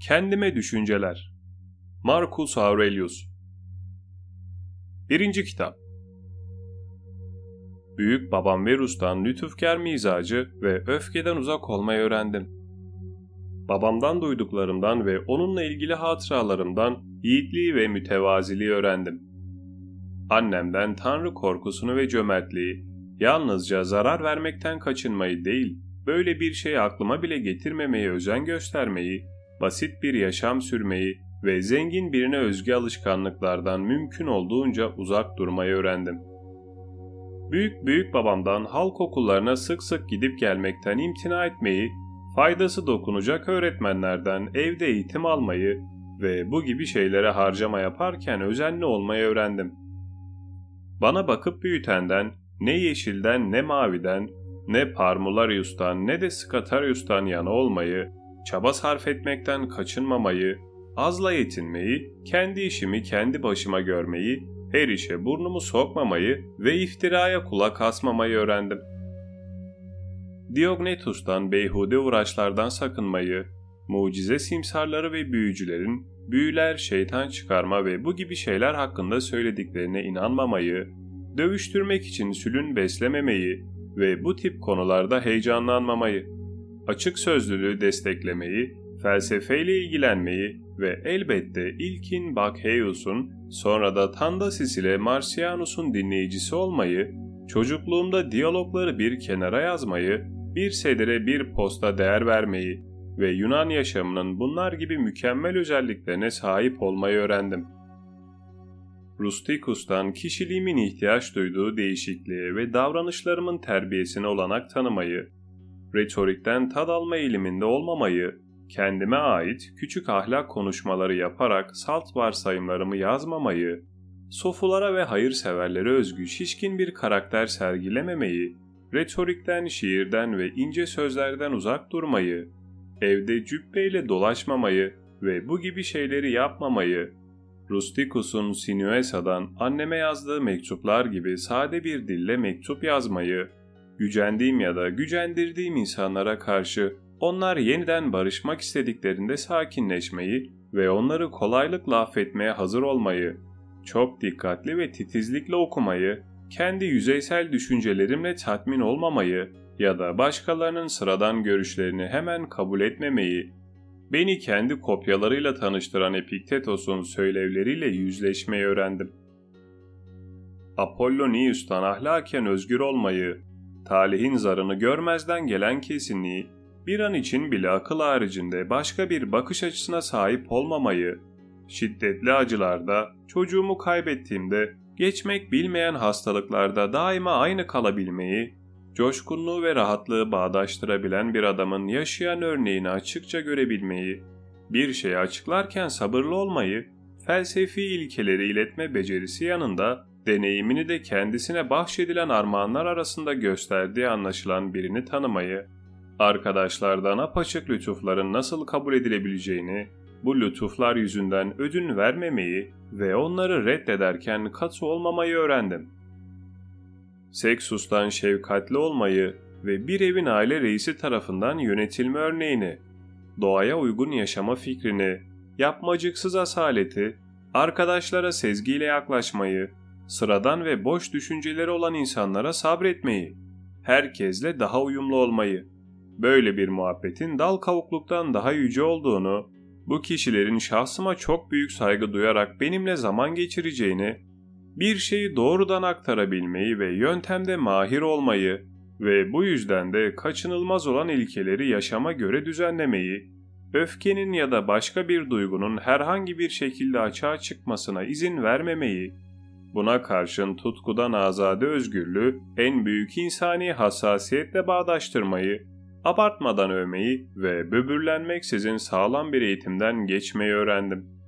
Kendime Düşünceler Marcus Aurelius 1. Kitap Büyük babam Verus'tan lütufkar mizacı ve öfkeden uzak olmayı öğrendim. Babamdan duyduklarımdan ve onunla ilgili hatıralarımdan yiğitliği ve mütevaziliği öğrendim. Annemden tanrı korkusunu ve cömertliği, yalnızca zarar vermekten kaçınmayı değil, böyle bir şeyi aklıma bile getirmemeye özen göstermeyi, basit bir yaşam sürmeyi ve zengin birine özgü alışkanlıklardan mümkün olduğunca uzak durmayı öğrendim. Büyük büyük babamdan halk okullarına sık sık gidip gelmekten imtina etmeyi, faydası dokunacak öğretmenlerden evde eğitim almayı ve bu gibi şeylere harcama yaparken özenli olmayı öğrendim. Bana bakıp büyütenden, ne yeşilden ne maviden, ne Parmularius'tan ne de Scatarius'tan yana olmayı, çaba sarf etmekten kaçınmamayı, azla yetinmeyi, kendi işimi kendi başıma görmeyi, her işe burnumu sokmamayı ve iftiraya kulak asmamayı öğrendim. Diognetus'tan beyhude uğraşlardan sakınmayı, mucize simsarları ve büyücülerin büyüler, şeytan çıkarma ve bu gibi şeyler hakkında söylediklerine inanmamayı, dövüştürmek için sülün beslememeyi ve bu tip konularda heyecanlanmamayı, açık sözlülüğü desteklemeyi, felsefeyle ilgilenmeyi ve elbette ilkin Bakheus'un sonra da Tandasis ile Marcianus'un dinleyicisi olmayı, çocukluğumda diyalogları bir kenara yazmayı, bir sedire bir posta değer vermeyi ve Yunan yaşamının bunlar gibi mükemmel özelliklerine sahip olmayı öğrendim. Rusticus'tan kişiliğimin ihtiyaç duyduğu değişikliğe ve davranışlarımın terbiyesine olanak tanımayı, retorikten tad alma eğiliminde olmamayı, kendime ait küçük ahlak konuşmaları yaparak salt varsayımlarımı yazmamayı, sofulara ve hayırseverlere özgü şişkin bir karakter sergilememeyi, retorikten, şiirden ve ince sözlerden uzak durmayı, evde cübbeyle dolaşmamayı ve bu gibi şeyleri yapmamayı, Rusticus'un Sinuesa'dan anneme yazdığı mektuplar gibi sade bir dille mektup yazmayı, gücendiğim ya da gücendirdiğim insanlara karşı onlar yeniden barışmak istediklerinde sakinleşmeyi ve onları kolaylıkla affetmeye hazır olmayı, çok dikkatli ve titizlikle okumayı, kendi yüzeysel düşüncelerimle tatmin olmamayı ya da başkalarının sıradan görüşlerini hemen kabul etmemeyi, beni kendi kopyalarıyla tanıştıran Epiktetos'un söylevleriyle yüzleşmeyi öğrendim. Apollonius'tan ahlaken özgür olmayı, talihin zarını görmezden gelen kesinliği, bir an için bile akıl haricinde başka bir bakış açısına sahip olmamayı, şiddetli acılarda, çocuğumu kaybettiğimde, geçmek bilmeyen hastalıklarda daima aynı kalabilmeyi, coşkunluğu ve rahatlığı bağdaştırabilen bir adamın yaşayan örneğini açıkça görebilmeyi, bir şeyi açıklarken sabırlı olmayı, felsefi ilkeleri iletme becerisi yanında deneyimini de kendisine bahşedilen armağanlar arasında gösterdiği anlaşılan birini tanımayı, arkadaşlardan apaçık lütufların nasıl kabul edilebileceğini, bu lütuflar yüzünden ödün vermemeyi ve onları reddederken katı olmamayı öğrendim. Seksus'tan şefkatli olmayı ve bir evin aile reisi tarafından yönetilme örneğini, doğaya uygun yaşama fikrini, yapmacıksız asaleti, arkadaşlara sezgiyle yaklaşmayı, sıradan ve boş düşünceleri olan insanlara sabretmeyi, herkesle daha uyumlu olmayı, böyle bir muhabbetin dal kavukluktan daha yüce olduğunu, bu kişilerin şahsıma çok büyük saygı duyarak benimle zaman geçireceğini, bir şeyi doğrudan aktarabilmeyi ve yöntemde mahir olmayı ve bu yüzden de kaçınılmaz olan ilkeleri yaşama göre düzenlemeyi, öfkenin ya da başka bir duygunun herhangi bir şekilde açığa çıkmasına izin vermemeyi, buna karşın tutkudan azade özgürlüğü en büyük insani hassasiyetle bağdaştırmayı, abartmadan övmeyi ve böbürlenmeksizin sağlam bir eğitimden geçmeyi öğrendim.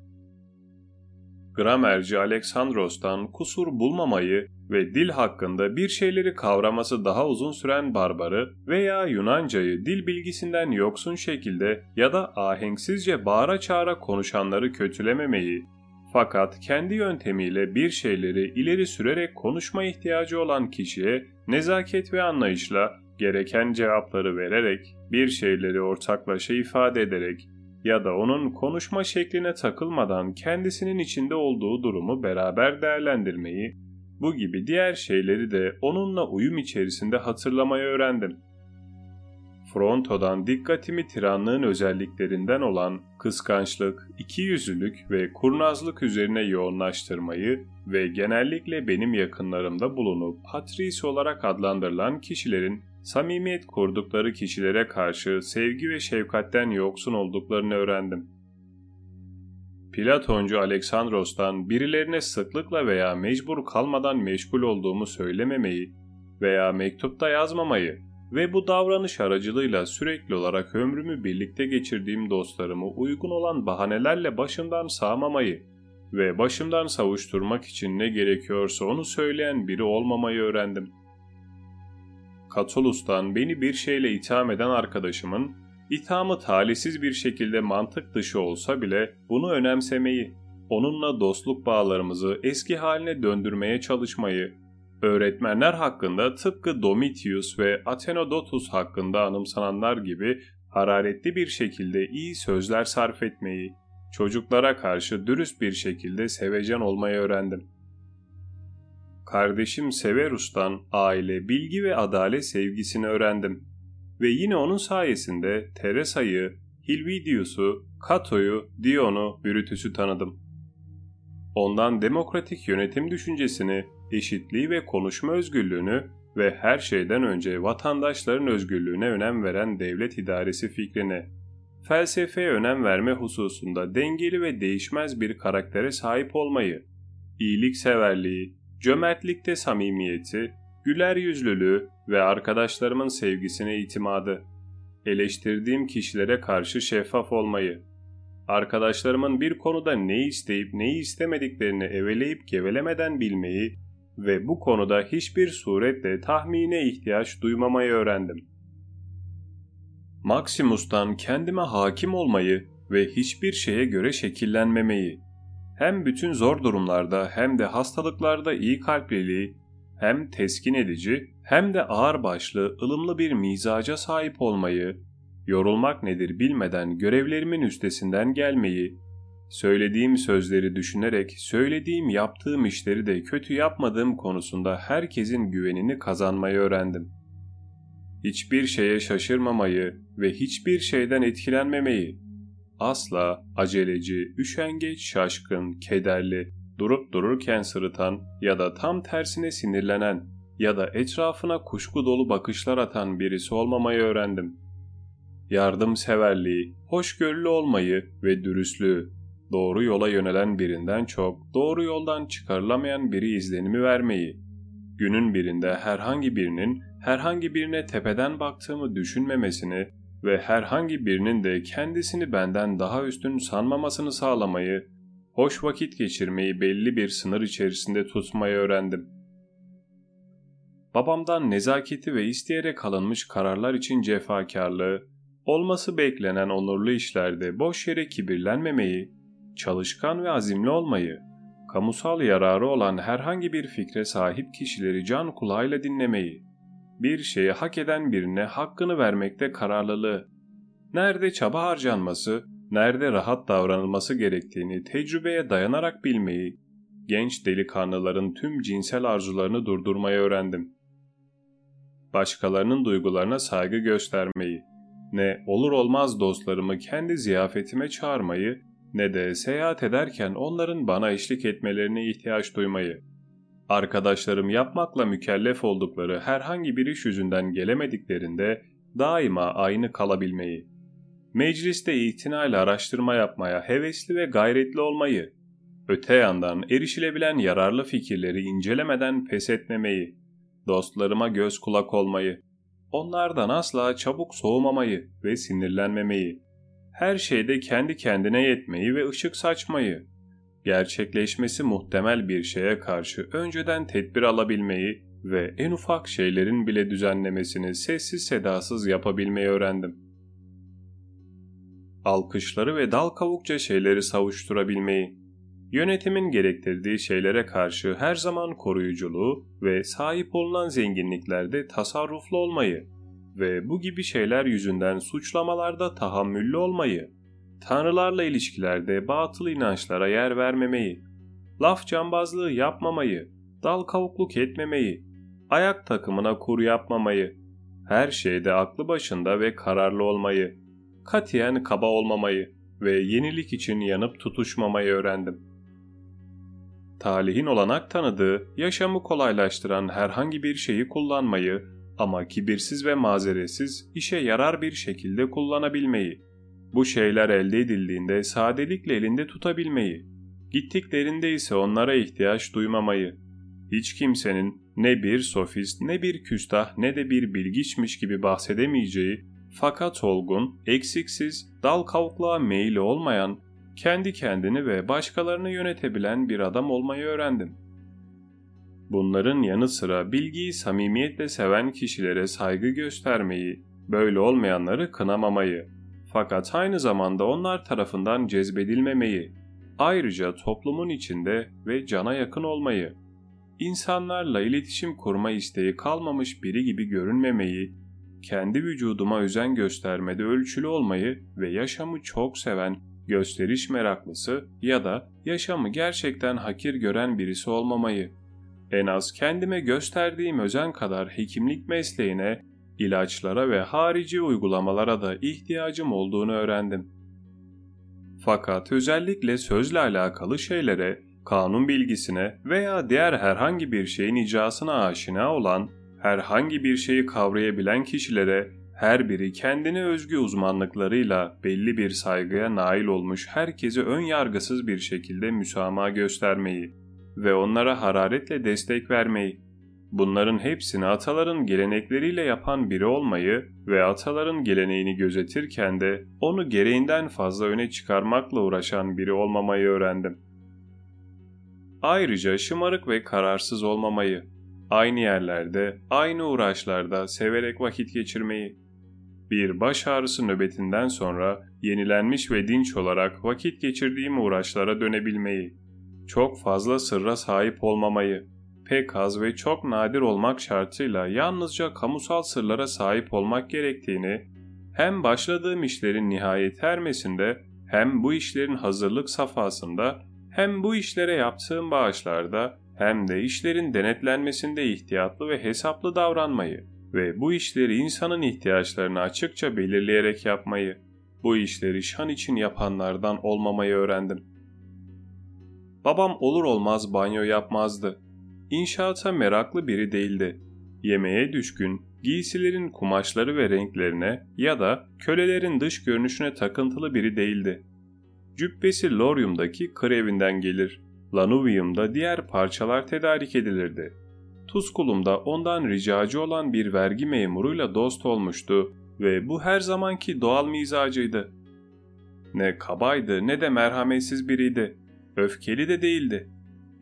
Gramerci Aleksandros'tan kusur bulmamayı ve dil hakkında bir şeyleri kavraması daha uzun süren barbarı veya Yunancayı dil bilgisinden yoksun şekilde ya da ahenksizce bağıra çağıra konuşanları kötülememeyi, fakat kendi yöntemiyle bir şeyleri ileri sürerek konuşma ihtiyacı olan kişiye nezaket ve anlayışla gereken cevapları vererek, bir şeyleri ortaklaşa ifade ederek, ya da onun konuşma şekline takılmadan kendisinin içinde olduğu durumu beraber değerlendirmeyi, bu gibi diğer şeyleri de onunla uyum içerisinde hatırlamayı öğrendim. Fronto'dan dikkatimi tiranlığın özelliklerinden olan kıskançlık, ikiyüzlülük ve kurnazlık üzerine yoğunlaştırmayı ve genellikle benim yakınlarımda bulunup Patris olarak adlandırılan kişilerin samimiyet kurdukları kişilere karşı sevgi ve şefkatten yoksun olduklarını öğrendim. Platoncu Aleksandros'tan birilerine sıklıkla veya mecbur kalmadan meşgul olduğumu söylememeyi veya mektupta yazmamayı ve bu davranış aracılığıyla sürekli olarak ömrümü birlikte geçirdiğim dostlarımı uygun olan bahanelerle başımdan sağmamayı ve başımdan savuşturmak için ne gerekiyorsa onu söyleyen biri olmamayı öğrendim. Katolus'tan beni bir şeyle itham eden arkadaşımın, ithamı talihsiz bir şekilde mantık dışı olsa bile bunu önemsemeyi, onunla dostluk bağlarımızı eski haline döndürmeye çalışmayı, öğretmenler hakkında tıpkı Domitius ve Athenodotus hakkında anımsananlar gibi hararetli bir şekilde iyi sözler sarf etmeyi, çocuklara karşı dürüst bir şekilde sevecen olmayı öğrendim. Kardeşim Severus'tan aile, bilgi ve adalet sevgisini öğrendim. Ve yine onun sayesinde Teresa'yı, Hilvidius'u, Cato'yu, Dion'u, Brutus'u tanıdım. Ondan demokratik yönetim düşüncesini, eşitliği ve konuşma özgürlüğünü ve her şeyden önce vatandaşların özgürlüğüne önem veren devlet idaresi fikrini, felsefeye önem verme hususunda dengeli ve değişmez bir karaktere sahip olmayı, iyilikseverliği, cömertlikte samimiyeti, güler yüzlülüğü ve arkadaşlarımın sevgisine itimadı, eleştirdiğim kişilere karşı şeffaf olmayı, arkadaşlarımın bir konuda ne isteyip neyi istemediklerini eveleyip gevelemeden bilmeyi ve bu konuda hiçbir suretle tahmine ihtiyaç duymamayı öğrendim. Maximus'tan kendime hakim olmayı ve hiçbir şeye göre şekillenmemeyi, hem bütün zor durumlarda hem de hastalıklarda iyi kalpliliği, hem teskin edici hem de ağır başlı, ılımlı bir mizaca sahip olmayı, yorulmak nedir bilmeden görevlerimin üstesinden gelmeyi, söylediğim sözleri düşünerek söylediğim yaptığım işleri de kötü yapmadığım konusunda herkesin güvenini kazanmayı öğrendim. Hiçbir şeye şaşırmamayı ve hiçbir şeyden etkilenmemeyi, asla aceleci, üşengeç, şaşkın, kederli, durup dururken sırıtan ya da tam tersine sinirlenen ya da etrafına kuşku dolu bakışlar atan birisi olmamayı öğrendim. Yardımseverliği, hoşgörülü olmayı ve dürüstlüğü, doğru yola yönelen birinden çok doğru yoldan çıkarılamayan biri izlenimi vermeyi, günün birinde herhangi birinin herhangi birine tepeden baktığımı düşünmemesini ve herhangi birinin de kendisini benden daha üstün sanmamasını sağlamayı, hoş vakit geçirmeyi belli bir sınır içerisinde tutmayı öğrendim. Babamdan nezaketi ve isteyerek alınmış kararlar için cefakarlığı, olması beklenen onurlu işlerde boş yere kibirlenmemeyi, çalışkan ve azimli olmayı, kamusal yararı olan herhangi bir fikre sahip kişileri can kulağıyla dinlemeyi, bir şeyi hak eden birine hakkını vermekte kararlılığı, nerede çaba harcanması, nerede rahat davranılması gerektiğini tecrübeye dayanarak bilmeyi, genç delikanlıların tüm cinsel arzularını durdurmayı öğrendim. Başkalarının duygularına saygı göstermeyi, ne olur olmaz dostlarımı kendi ziyafetime çağırmayı ne de seyahat ederken onların bana eşlik etmelerine ihtiyaç duymayı. Arkadaşlarım yapmakla mükellef oldukları herhangi bir iş yüzünden gelemediklerinde daima aynı kalabilmeyi. Mecliste itinayla araştırma yapmaya hevesli ve gayretli olmayı, öte yandan erişilebilen yararlı fikirleri incelemeden pes etmemeyi, dostlarıma göz kulak olmayı, onlardan asla çabuk soğumamayı ve sinirlenmemeyi, her şeyde kendi kendine yetmeyi ve ışık saçmayı, gerçekleşmesi muhtemel bir şeye karşı önceden tedbir alabilmeyi ve en ufak şeylerin bile düzenlemesini sessiz sedasız yapabilmeyi öğrendim. Alkışları ve dal kavukça şeyleri savuşturabilmeyi, yönetimin gerektirdiği şeylere karşı her zaman koruyuculuğu ve sahip olunan zenginliklerde tasarruflu olmayı, ve bu gibi şeyler yüzünden suçlamalarda tahammüllü olmayı, tanrılarla ilişkilerde batıl inançlara yer vermemeyi, laf cambazlığı yapmamayı, dal kavukluk etmemeyi, ayak takımına kur yapmamayı, her şeyde aklı başında ve kararlı olmayı, katiyen kaba olmamayı ve yenilik için yanıp tutuşmamayı öğrendim. Talihin olanak tanıdığı, yaşamı kolaylaştıran herhangi bir şeyi kullanmayı ama kibirsiz ve mazeretsiz işe yarar bir şekilde kullanabilmeyi, bu şeyler elde edildiğinde sadelikle elinde tutabilmeyi, gittiklerinde ise onlara ihtiyaç duymamayı, hiç kimsenin ne bir sofist ne bir küstah ne de bir bilgiçmiş gibi bahsedemeyeceği fakat olgun, eksiksiz, dal kavukluğa meyili olmayan, kendi kendini ve başkalarını yönetebilen bir adam olmayı öğrendim. Bunların yanı sıra bilgiyi samimiyetle seven kişilere saygı göstermeyi, böyle olmayanları kınamamayı, fakat aynı zamanda onlar tarafından cezbedilmemeyi, ayrıca toplumun içinde ve cana yakın olmayı, insanlarla iletişim kurma isteği kalmamış biri gibi görünmemeyi, kendi vücuduma özen göstermede ölçülü olmayı ve yaşamı çok seven, gösteriş meraklısı ya da yaşamı gerçekten hakir gören birisi olmamayı, en az kendime gösterdiğim özen kadar hekimlik mesleğine, ilaçlara ve harici uygulamalara da ihtiyacım olduğunu öğrendim. Fakat özellikle sözle alakalı şeylere, kanun bilgisine veya diğer herhangi bir şeyin icrasına aşina olan, herhangi bir şeyi kavrayabilen kişilere her biri kendine özgü uzmanlıklarıyla belli bir saygıya nail olmuş herkesi ön yargısız bir şekilde müsamaha göstermeyi ve onlara hararetle destek vermeyi, bunların hepsini ataların gelenekleriyle yapan biri olmayı ve ataların geleneğini gözetirken de onu gereğinden fazla öne çıkarmakla uğraşan biri olmamayı öğrendim. Ayrıca şımarık ve kararsız olmamayı, aynı yerlerde, aynı uğraşlarda severek vakit geçirmeyi, bir baş ağrısı nöbetinden sonra yenilenmiş ve dinç olarak vakit geçirdiğim uğraşlara dönebilmeyi, çok fazla sırra sahip olmamayı, pek az ve çok nadir olmak şartıyla yalnızca kamusal sırlara sahip olmak gerektiğini, hem başladığım işlerin nihayet ermesinde hem bu işlerin hazırlık safhasında hem bu işlere yaptığım bağışlarda hem de işlerin denetlenmesinde ihtiyatlı ve hesaplı davranmayı ve bu işleri insanın ihtiyaçlarını açıkça belirleyerek yapmayı, bu işleri şan için yapanlardan olmamayı öğrendim. Babam olur olmaz banyo yapmazdı. İnşaata meraklı biri değildi. Yemeğe düşkün, giysilerin kumaşları ve renklerine ya da kölelerin dış görünüşüne takıntılı biri değildi. Cübbesi Lorium'daki kır evinden gelir. Lanuvium'da diğer parçalar tedarik edilirdi. Tuskulum'da ondan ricacı olan bir vergi memuruyla dost olmuştu ve bu her zamanki doğal mizacıydı. Ne kabaydı ne de merhametsiz biriydi. Öfkeli de değildi.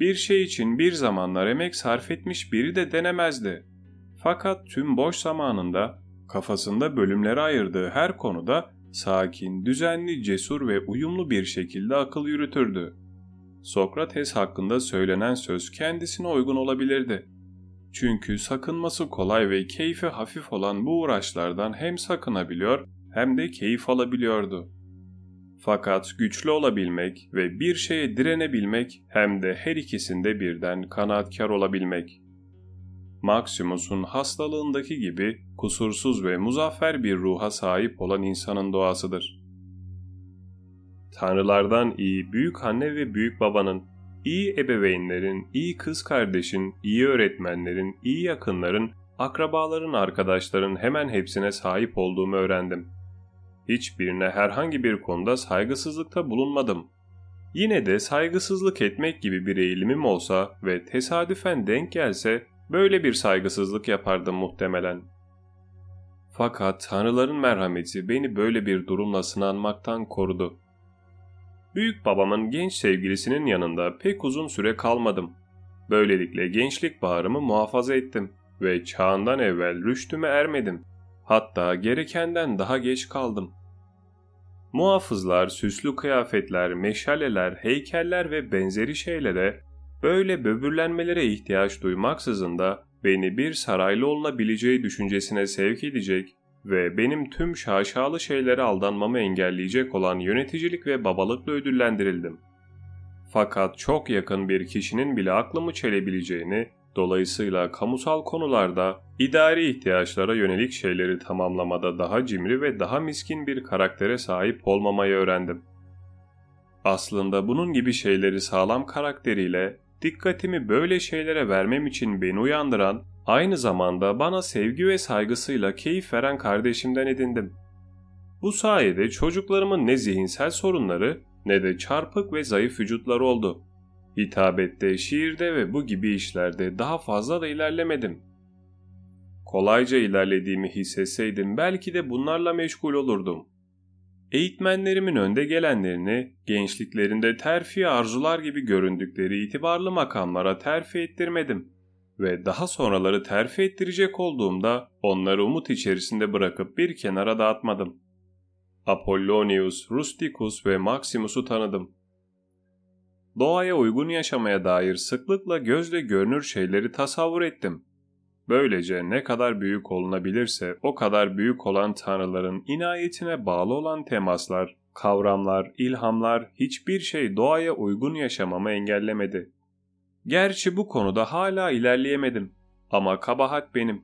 Bir şey için bir zamanlar emek sarf etmiş biri de denemezdi. Fakat tüm boş zamanında kafasında bölümlere ayırdığı her konuda sakin, düzenli, cesur ve uyumlu bir şekilde akıl yürütürdü. Sokrates hakkında söylenen söz kendisine uygun olabilirdi. Çünkü sakınması kolay ve keyfi hafif olan bu uğraşlardan hem sakınabiliyor hem de keyif alabiliyordu. Fakat güçlü olabilmek ve bir şeye direnebilmek hem de her ikisinde birden kanaatkar olabilmek. Maximus'un hastalığındaki gibi kusursuz ve muzaffer bir ruha sahip olan insanın doğasıdır. Tanrılardan iyi büyük anne ve büyük babanın, iyi ebeveynlerin, iyi kız kardeşin, iyi öğretmenlerin, iyi yakınların, akrabaların, arkadaşların hemen hepsine sahip olduğumu öğrendim. Hiçbirine herhangi bir konuda saygısızlıkta bulunmadım. Yine de saygısızlık etmek gibi bir eğilimim olsa ve tesadüfen denk gelse böyle bir saygısızlık yapardım muhtemelen. Fakat tanrıların merhameti beni böyle bir durumla sınanmaktan korudu. Büyük babamın genç sevgilisinin yanında pek uzun süre kalmadım. Böylelikle gençlik bağrımı muhafaza ettim ve çağından evvel rüştüme ermedim. Hatta gerekenden daha geç kaldım. Muhafızlar, süslü kıyafetler, meşaleler, heykeller ve benzeri şeylere, böyle böbürlenmelere ihtiyaç duymaksızın da beni bir saraylı olunabileceği düşüncesine sevk edecek ve benim tüm şaşalı şeylere aldanmamı engelleyecek olan yöneticilik ve babalıkla ödüllendirildim. Fakat çok yakın bir kişinin bile aklımı çelebileceğini, dolayısıyla kamusal konularda idari ihtiyaçlara yönelik şeyleri tamamlamada daha cimri ve daha miskin bir karaktere sahip olmamayı öğrendim. Aslında bunun gibi şeyleri sağlam karakteriyle, dikkatimi böyle şeylere vermem için beni uyandıran, aynı zamanda bana sevgi ve saygısıyla keyif veren kardeşimden edindim. Bu sayede çocuklarımın ne zihinsel sorunları ne de çarpık ve zayıf vücutları oldu. Hitabette, şiirde ve bu gibi işlerde daha fazla da ilerlemedim. Kolayca ilerlediğimi hissetseydim belki de bunlarla meşgul olurdum. Eğitmenlerimin önde gelenlerini gençliklerinde terfi arzular gibi göründükleri itibarlı makamlara terfi ettirmedim ve daha sonraları terfi ettirecek olduğumda onları umut içerisinde bırakıp bir kenara dağıtmadım. Apollonius, Rusticus ve Maximus'u tanıdım. Doğaya uygun yaşamaya dair sıklıkla gözle görünür şeyleri tasavvur ettim. Böylece ne kadar büyük olunabilirse o kadar büyük olan tanrıların inayetine bağlı olan temaslar, kavramlar, ilhamlar hiçbir şey doğaya uygun yaşamamı engellemedi. Gerçi bu konuda hala ilerleyemedim ama kabahat benim.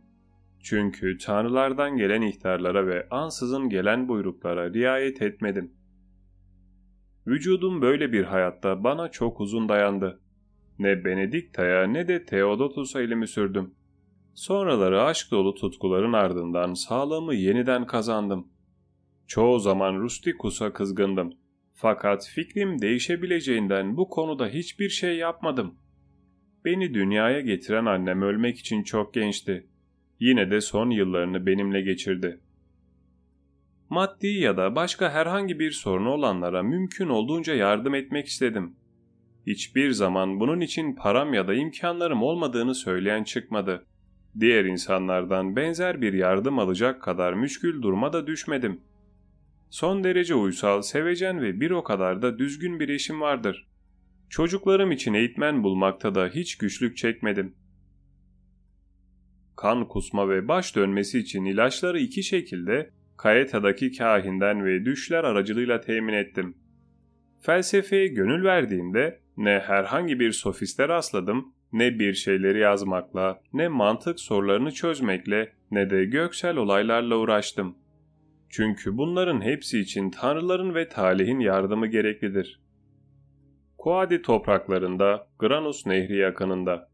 Çünkü tanrılardan gelen ihtarlara ve ansızın gelen buyruklara riayet etmedim. Vücudum böyle bir hayatta bana çok uzun dayandı. Ne Benedikta'ya ne de Theodotus'a elimi sürdüm. Sonraları aşk dolu tutkuların ardından sağlığımı yeniden kazandım. Çoğu zaman Rusticus'a kızgındım. Fakat fikrim değişebileceğinden bu konuda hiçbir şey yapmadım. Beni dünyaya getiren annem ölmek için çok gençti. Yine de son yıllarını benimle geçirdi. Maddi ya da başka herhangi bir sorunu olanlara mümkün olduğunca yardım etmek istedim. Hiçbir zaman bunun için param ya da imkanlarım olmadığını söyleyen çıkmadı. Diğer insanlardan benzer bir yardım alacak kadar müşkül duruma da düşmedim. Son derece uysal, sevecen ve bir o kadar da düzgün bir eşim vardır. Çocuklarım için eğitmen bulmakta da hiç güçlük çekmedim. Kan kusma ve baş dönmesi için ilaçları iki şekilde Kayeta'daki kahinden ve düşler aracılığıyla temin ettim. Felsefeye gönül verdiğimde ne herhangi bir sofiste rastladım, ne bir şeyleri yazmakla, ne mantık sorularını çözmekle, ne de göksel olaylarla uğraştım. Çünkü bunların hepsi için tanrıların ve talihin yardımı gereklidir. Kuadi topraklarında, Granus Nehri yakınında.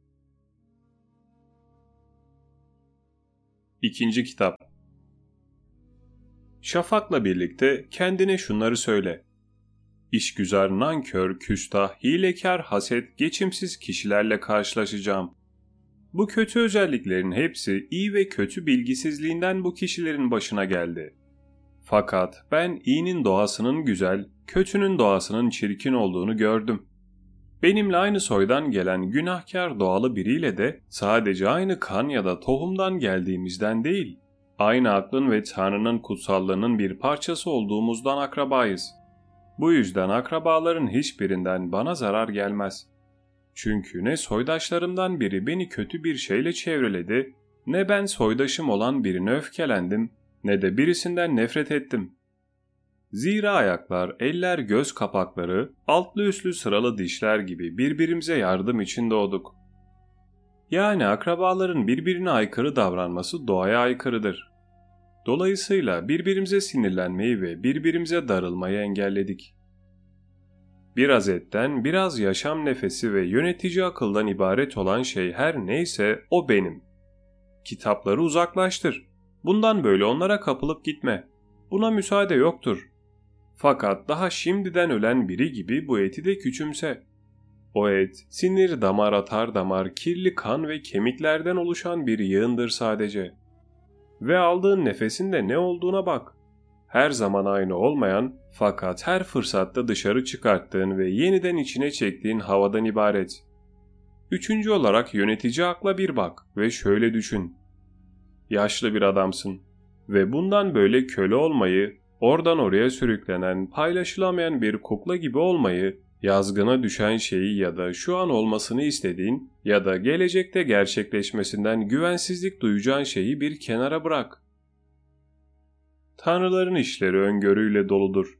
İkinci kitap Şafak'la birlikte kendine şunları söyle. İşgüzar, nankör, küstah, hilekar, haset, geçimsiz kişilerle karşılaşacağım. Bu kötü özelliklerin hepsi iyi ve kötü bilgisizliğinden bu kişilerin başına geldi. Fakat ben iyinin doğasının güzel, kötünün doğasının çirkin olduğunu gördüm. Benimle aynı soydan gelen günahkar doğalı biriyle de sadece aynı kan ya da tohumdan geldiğimizden değil, aynı aklın ve Tanrı'nın kutsallığının bir parçası olduğumuzdan akrabayız. Bu yüzden akrabaların hiçbirinden bana zarar gelmez. Çünkü ne soydaşlarımdan biri beni kötü bir şeyle çevreledi, ne ben soydaşım olan birine öfkelendim, ne de birisinden nefret ettim. Zira ayaklar, eller, göz kapakları, altlı üstlü sıralı dişler gibi birbirimize yardım için doğduk. Yani akrabaların birbirine aykırı davranması doğaya aykırıdır. Dolayısıyla birbirimize sinirlenmeyi ve birbirimize darılmayı engelledik. Biraz etten, biraz yaşam nefesi ve yönetici akıldan ibaret olan şey her neyse o benim. Kitapları uzaklaştır. Bundan böyle onlara kapılıp gitme. Buna müsaade yoktur. Fakat daha şimdiden ölen biri gibi bu eti de küçümse. O et, sinir damar atar damar kirli kan ve kemiklerden oluşan bir yığındır sadece.'' ve aldığın nefesin de ne olduğuna bak. Her zaman aynı olmayan fakat her fırsatta dışarı çıkarttığın ve yeniden içine çektiğin havadan ibaret. Üçüncü olarak yönetici akla bir bak ve şöyle düşün. Yaşlı bir adamsın ve bundan böyle köle olmayı, oradan oraya sürüklenen, paylaşılamayan bir kukla gibi olmayı yazgına düşen şeyi ya da şu an olmasını istediğin ya da gelecekte gerçekleşmesinden güvensizlik duyacağın şeyi bir kenara bırak. Tanrıların işleri öngörüyle doludur.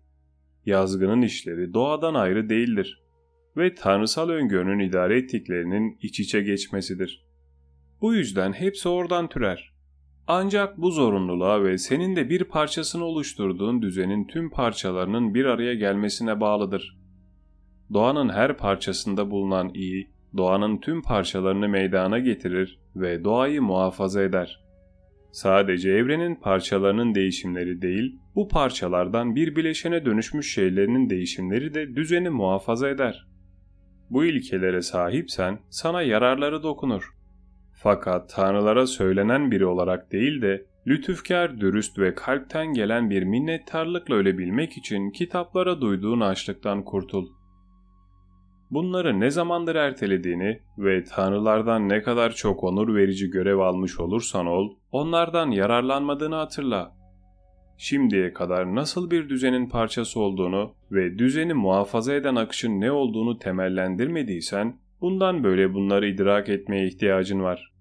Yazgının işleri doğadan ayrı değildir ve tanrısal öngörünün idare ettiklerinin iç içe geçmesidir. Bu yüzden hepsi oradan türer. Ancak bu zorunluluğa ve senin de bir parçasını oluşturduğun düzenin tüm parçalarının bir araya gelmesine bağlıdır. Doğanın her parçasında bulunan iyi, doğanın tüm parçalarını meydana getirir ve doğayı muhafaza eder. Sadece evrenin parçalarının değişimleri değil, bu parçalardan bir bileşene dönüşmüş şeylerinin değişimleri de düzeni muhafaza eder. Bu ilkelere sahipsen sana yararları dokunur. Fakat tanrılara söylenen biri olarak değil de lütufkar, dürüst ve kalpten gelen bir minnettarlıkla ölebilmek için kitaplara duyduğun açlıktan kurtul. Bunları ne zamandır ertelediğini ve tanrılardan ne kadar çok onur verici görev almış olursan ol, onlardan yararlanmadığını hatırla. Şimdiye kadar nasıl bir düzenin parçası olduğunu ve düzeni muhafaza eden akışın ne olduğunu temellendirmediysen, bundan böyle bunları idrak etmeye ihtiyacın var.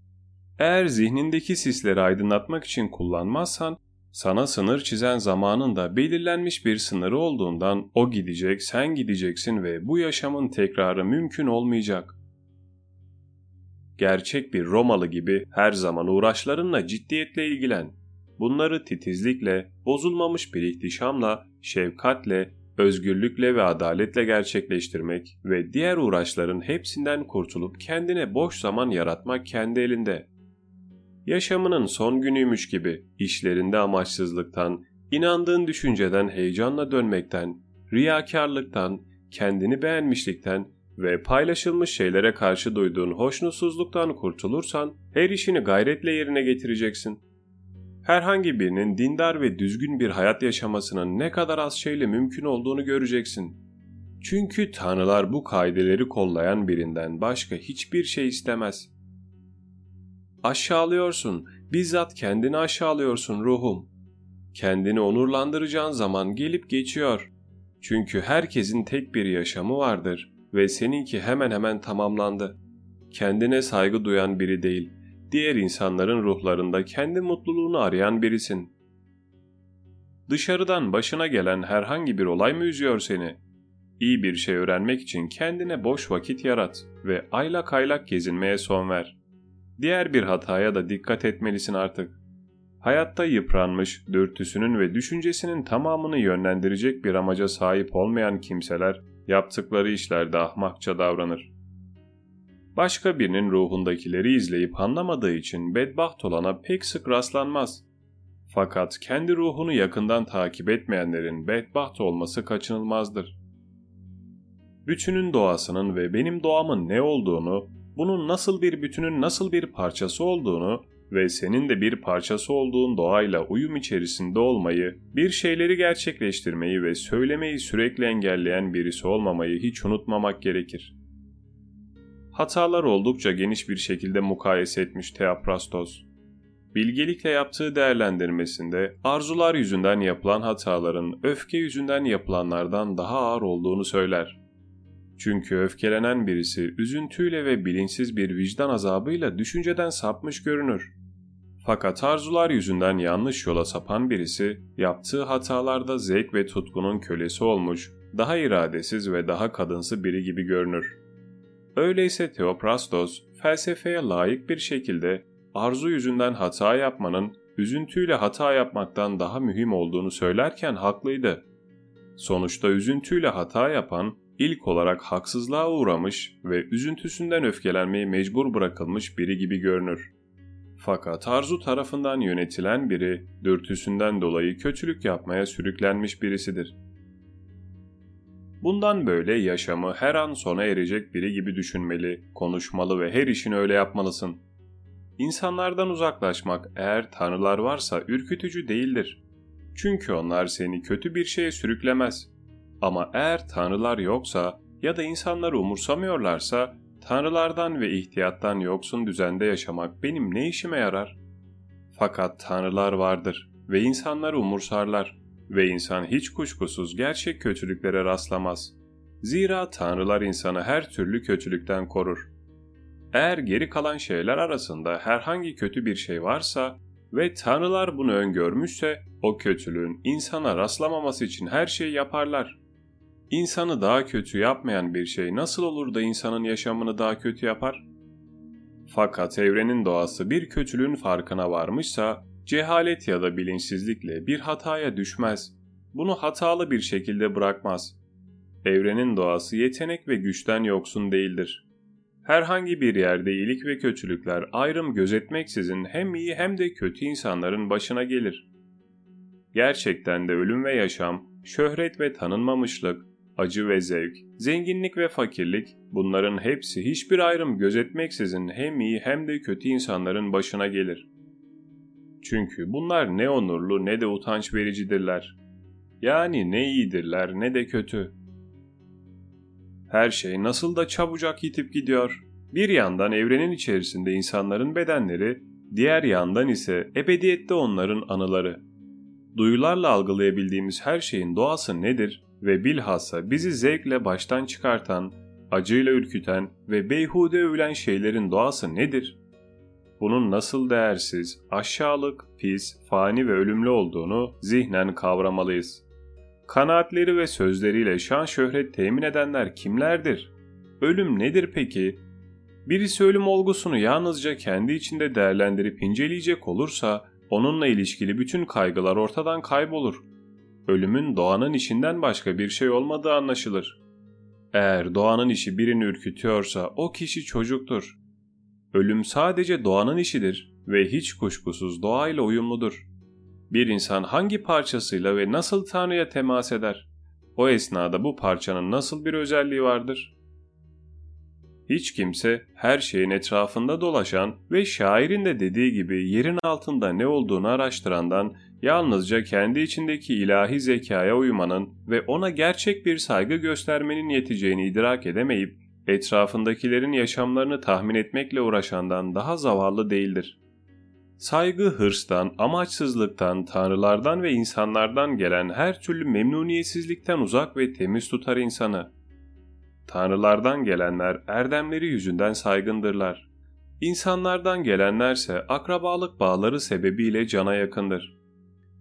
Eğer zihnindeki sisleri aydınlatmak için kullanmazsan, sana sınır çizen zamanın da belirlenmiş bir sınırı olduğundan o gidecek, sen gideceksin ve bu yaşamın tekrarı mümkün olmayacak. Gerçek bir Romalı gibi her zaman uğraşlarınla ciddiyetle ilgilen. Bunları titizlikle, bozulmamış bir ihtişamla, şefkatle, özgürlükle ve adaletle gerçekleştirmek ve diğer uğraşların hepsinden kurtulup kendine boş zaman yaratmak kendi elinde. Yaşamının son günüymüş gibi işlerinde amaçsızlıktan, inandığın düşünceden heyecanla dönmekten, riyakarlıktan, kendini beğenmişlikten ve paylaşılmış şeylere karşı duyduğun hoşnutsuzluktan kurtulursan her işini gayretle yerine getireceksin. Herhangi birinin dindar ve düzgün bir hayat yaşamasının ne kadar az şeyle mümkün olduğunu göreceksin. Çünkü tanrılar bu kaideleri kollayan birinden başka hiçbir şey istemez. Aşağılıyorsun, bizzat kendini aşağılıyorsun ruhum. Kendini onurlandıracağın zaman gelip geçiyor. Çünkü herkesin tek bir yaşamı vardır ve seninki hemen hemen tamamlandı. Kendine saygı duyan biri değil, diğer insanların ruhlarında kendi mutluluğunu arayan birisin. Dışarıdan başına gelen herhangi bir olay mı üzüyor seni? İyi bir şey öğrenmek için kendine boş vakit yarat ve aylak aylak gezinmeye son ver. Diğer bir hataya da dikkat etmelisin artık. Hayatta yıpranmış, dürtüsünün ve düşüncesinin tamamını yönlendirecek bir amaca sahip olmayan kimseler yaptıkları işlerde ahmakça davranır. Başka birinin ruhundakileri izleyip anlamadığı için bedbaht olana pek sık rastlanmaz. Fakat kendi ruhunu yakından takip etmeyenlerin bedbaht olması kaçınılmazdır. Bütünün doğasının ve benim doğamın ne olduğunu, bunun nasıl bir bütünün nasıl bir parçası olduğunu ve senin de bir parçası olduğun doğayla uyum içerisinde olmayı, bir şeyleri gerçekleştirmeyi ve söylemeyi sürekli engelleyen birisi olmamayı hiç unutmamak gerekir. Hatalar oldukça geniş bir şekilde mukayese etmiş Theophrastos. Bilgelikle yaptığı değerlendirmesinde arzular yüzünden yapılan hataların öfke yüzünden yapılanlardan daha ağır olduğunu söyler. Çünkü öfkelenen birisi üzüntüyle ve bilinçsiz bir vicdan azabıyla düşünceden sapmış görünür. Fakat arzular yüzünden yanlış yola sapan birisi yaptığı hatalarda zevk ve tutkunun kölesi olmuş, daha iradesiz ve daha kadınsı biri gibi görünür. Öyleyse Theophrastos felsefeye layık bir şekilde arzu yüzünden hata yapmanın üzüntüyle hata yapmaktan daha mühim olduğunu söylerken haklıydı. Sonuçta üzüntüyle hata yapan ilk olarak haksızlığa uğramış ve üzüntüsünden öfkelenmeye mecbur bırakılmış biri gibi görünür. Fakat arzu tarafından yönetilen biri dürtüsünden dolayı kötülük yapmaya sürüklenmiş birisidir. Bundan böyle yaşamı her an sona erecek biri gibi düşünmeli, konuşmalı ve her işini öyle yapmalısın. İnsanlardan uzaklaşmak eğer tanrılar varsa ürkütücü değildir. Çünkü onlar seni kötü bir şeye sürüklemez. Ama eğer tanrılar yoksa ya da insanları umursamıyorlarsa tanrılardan ve ihtiyattan yoksun düzende yaşamak benim ne işime yarar? Fakat tanrılar vardır ve insanları umursarlar ve insan hiç kuşkusuz gerçek kötülüklere rastlamaz. Zira tanrılar insanı her türlü kötülükten korur. Eğer geri kalan şeyler arasında herhangi kötü bir şey varsa ve tanrılar bunu öngörmüşse O kötülüğün insana rastlamaması için her şeyi yaparlar. İnsanı daha kötü yapmayan bir şey nasıl olur da insanın yaşamını daha kötü yapar? Fakat evrenin doğası bir kötülüğün farkına varmışsa cehalet ya da bilinçsizlikle bir hataya düşmez. Bunu hatalı bir şekilde bırakmaz. Evrenin doğası yetenek ve güçten yoksun değildir. Herhangi bir yerde iyilik ve kötülükler ayrım gözetmeksizin hem iyi hem de kötü insanların başına gelir. Gerçekten de ölüm ve yaşam, şöhret ve tanınmamışlık, acı ve zevk, zenginlik ve fakirlik bunların hepsi hiçbir ayrım gözetmeksizin hem iyi hem de kötü insanların başına gelir. Çünkü bunlar ne onurlu ne de utanç vericidirler. Yani ne iyidirler ne de kötü. Her şey nasıl da çabucak yitip gidiyor. Bir yandan evrenin içerisinde insanların bedenleri, diğer yandan ise ebediyette onların anıları. Duyularla algılayabildiğimiz her şeyin doğası nedir ve bilhassa bizi zevkle baştan çıkartan, acıyla ürküten ve beyhude övülen şeylerin doğası nedir? Bunun nasıl değersiz, aşağılık, pis, fani ve ölümlü olduğunu zihnen kavramalıyız. Kanaatleri ve sözleriyle şan şöhret temin edenler kimlerdir? Ölüm nedir peki? Birisi ölüm olgusunu yalnızca kendi içinde değerlendirip inceleyecek olursa onunla ilişkili bütün kaygılar ortadan kaybolur. Ölümün doğanın işinden başka bir şey olmadığı anlaşılır. Eğer doğanın işi birini ürkütüyorsa o kişi çocuktur. Ölüm sadece doğanın işidir ve hiç kuşkusuz doğayla uyumludur. Bir insan hangi parçasıyla ve nasıl Tanrı'ya temas eder? O esnada bu parçanın nasıl bir özelliği vardır? Hiç kimse her şeyin etrafında dolaşan ve şairin de dediği gibi yerin altında ne olduğunu araştırandan yalnızca kendi içindeki ilahi zekaya uymanın ve ona gerçek bir saygı göstermenin yeteceğini idrak edemeyip etrafındakilerin yaşamlarını tahmin etmekle uğraşandan daha zavallı değildir. Saygı hırstan, amaçsızlıktan, tanrılardan ve insanlardan gelen her türlü memnuniyetsizlikten uzak ve temiz tutar insanı. Tanrılardan gelenler erdemleri yüzünden saygındırlar. İnsanlardan gelenlerse akrabalık bağları sebebiyle cana yakındır.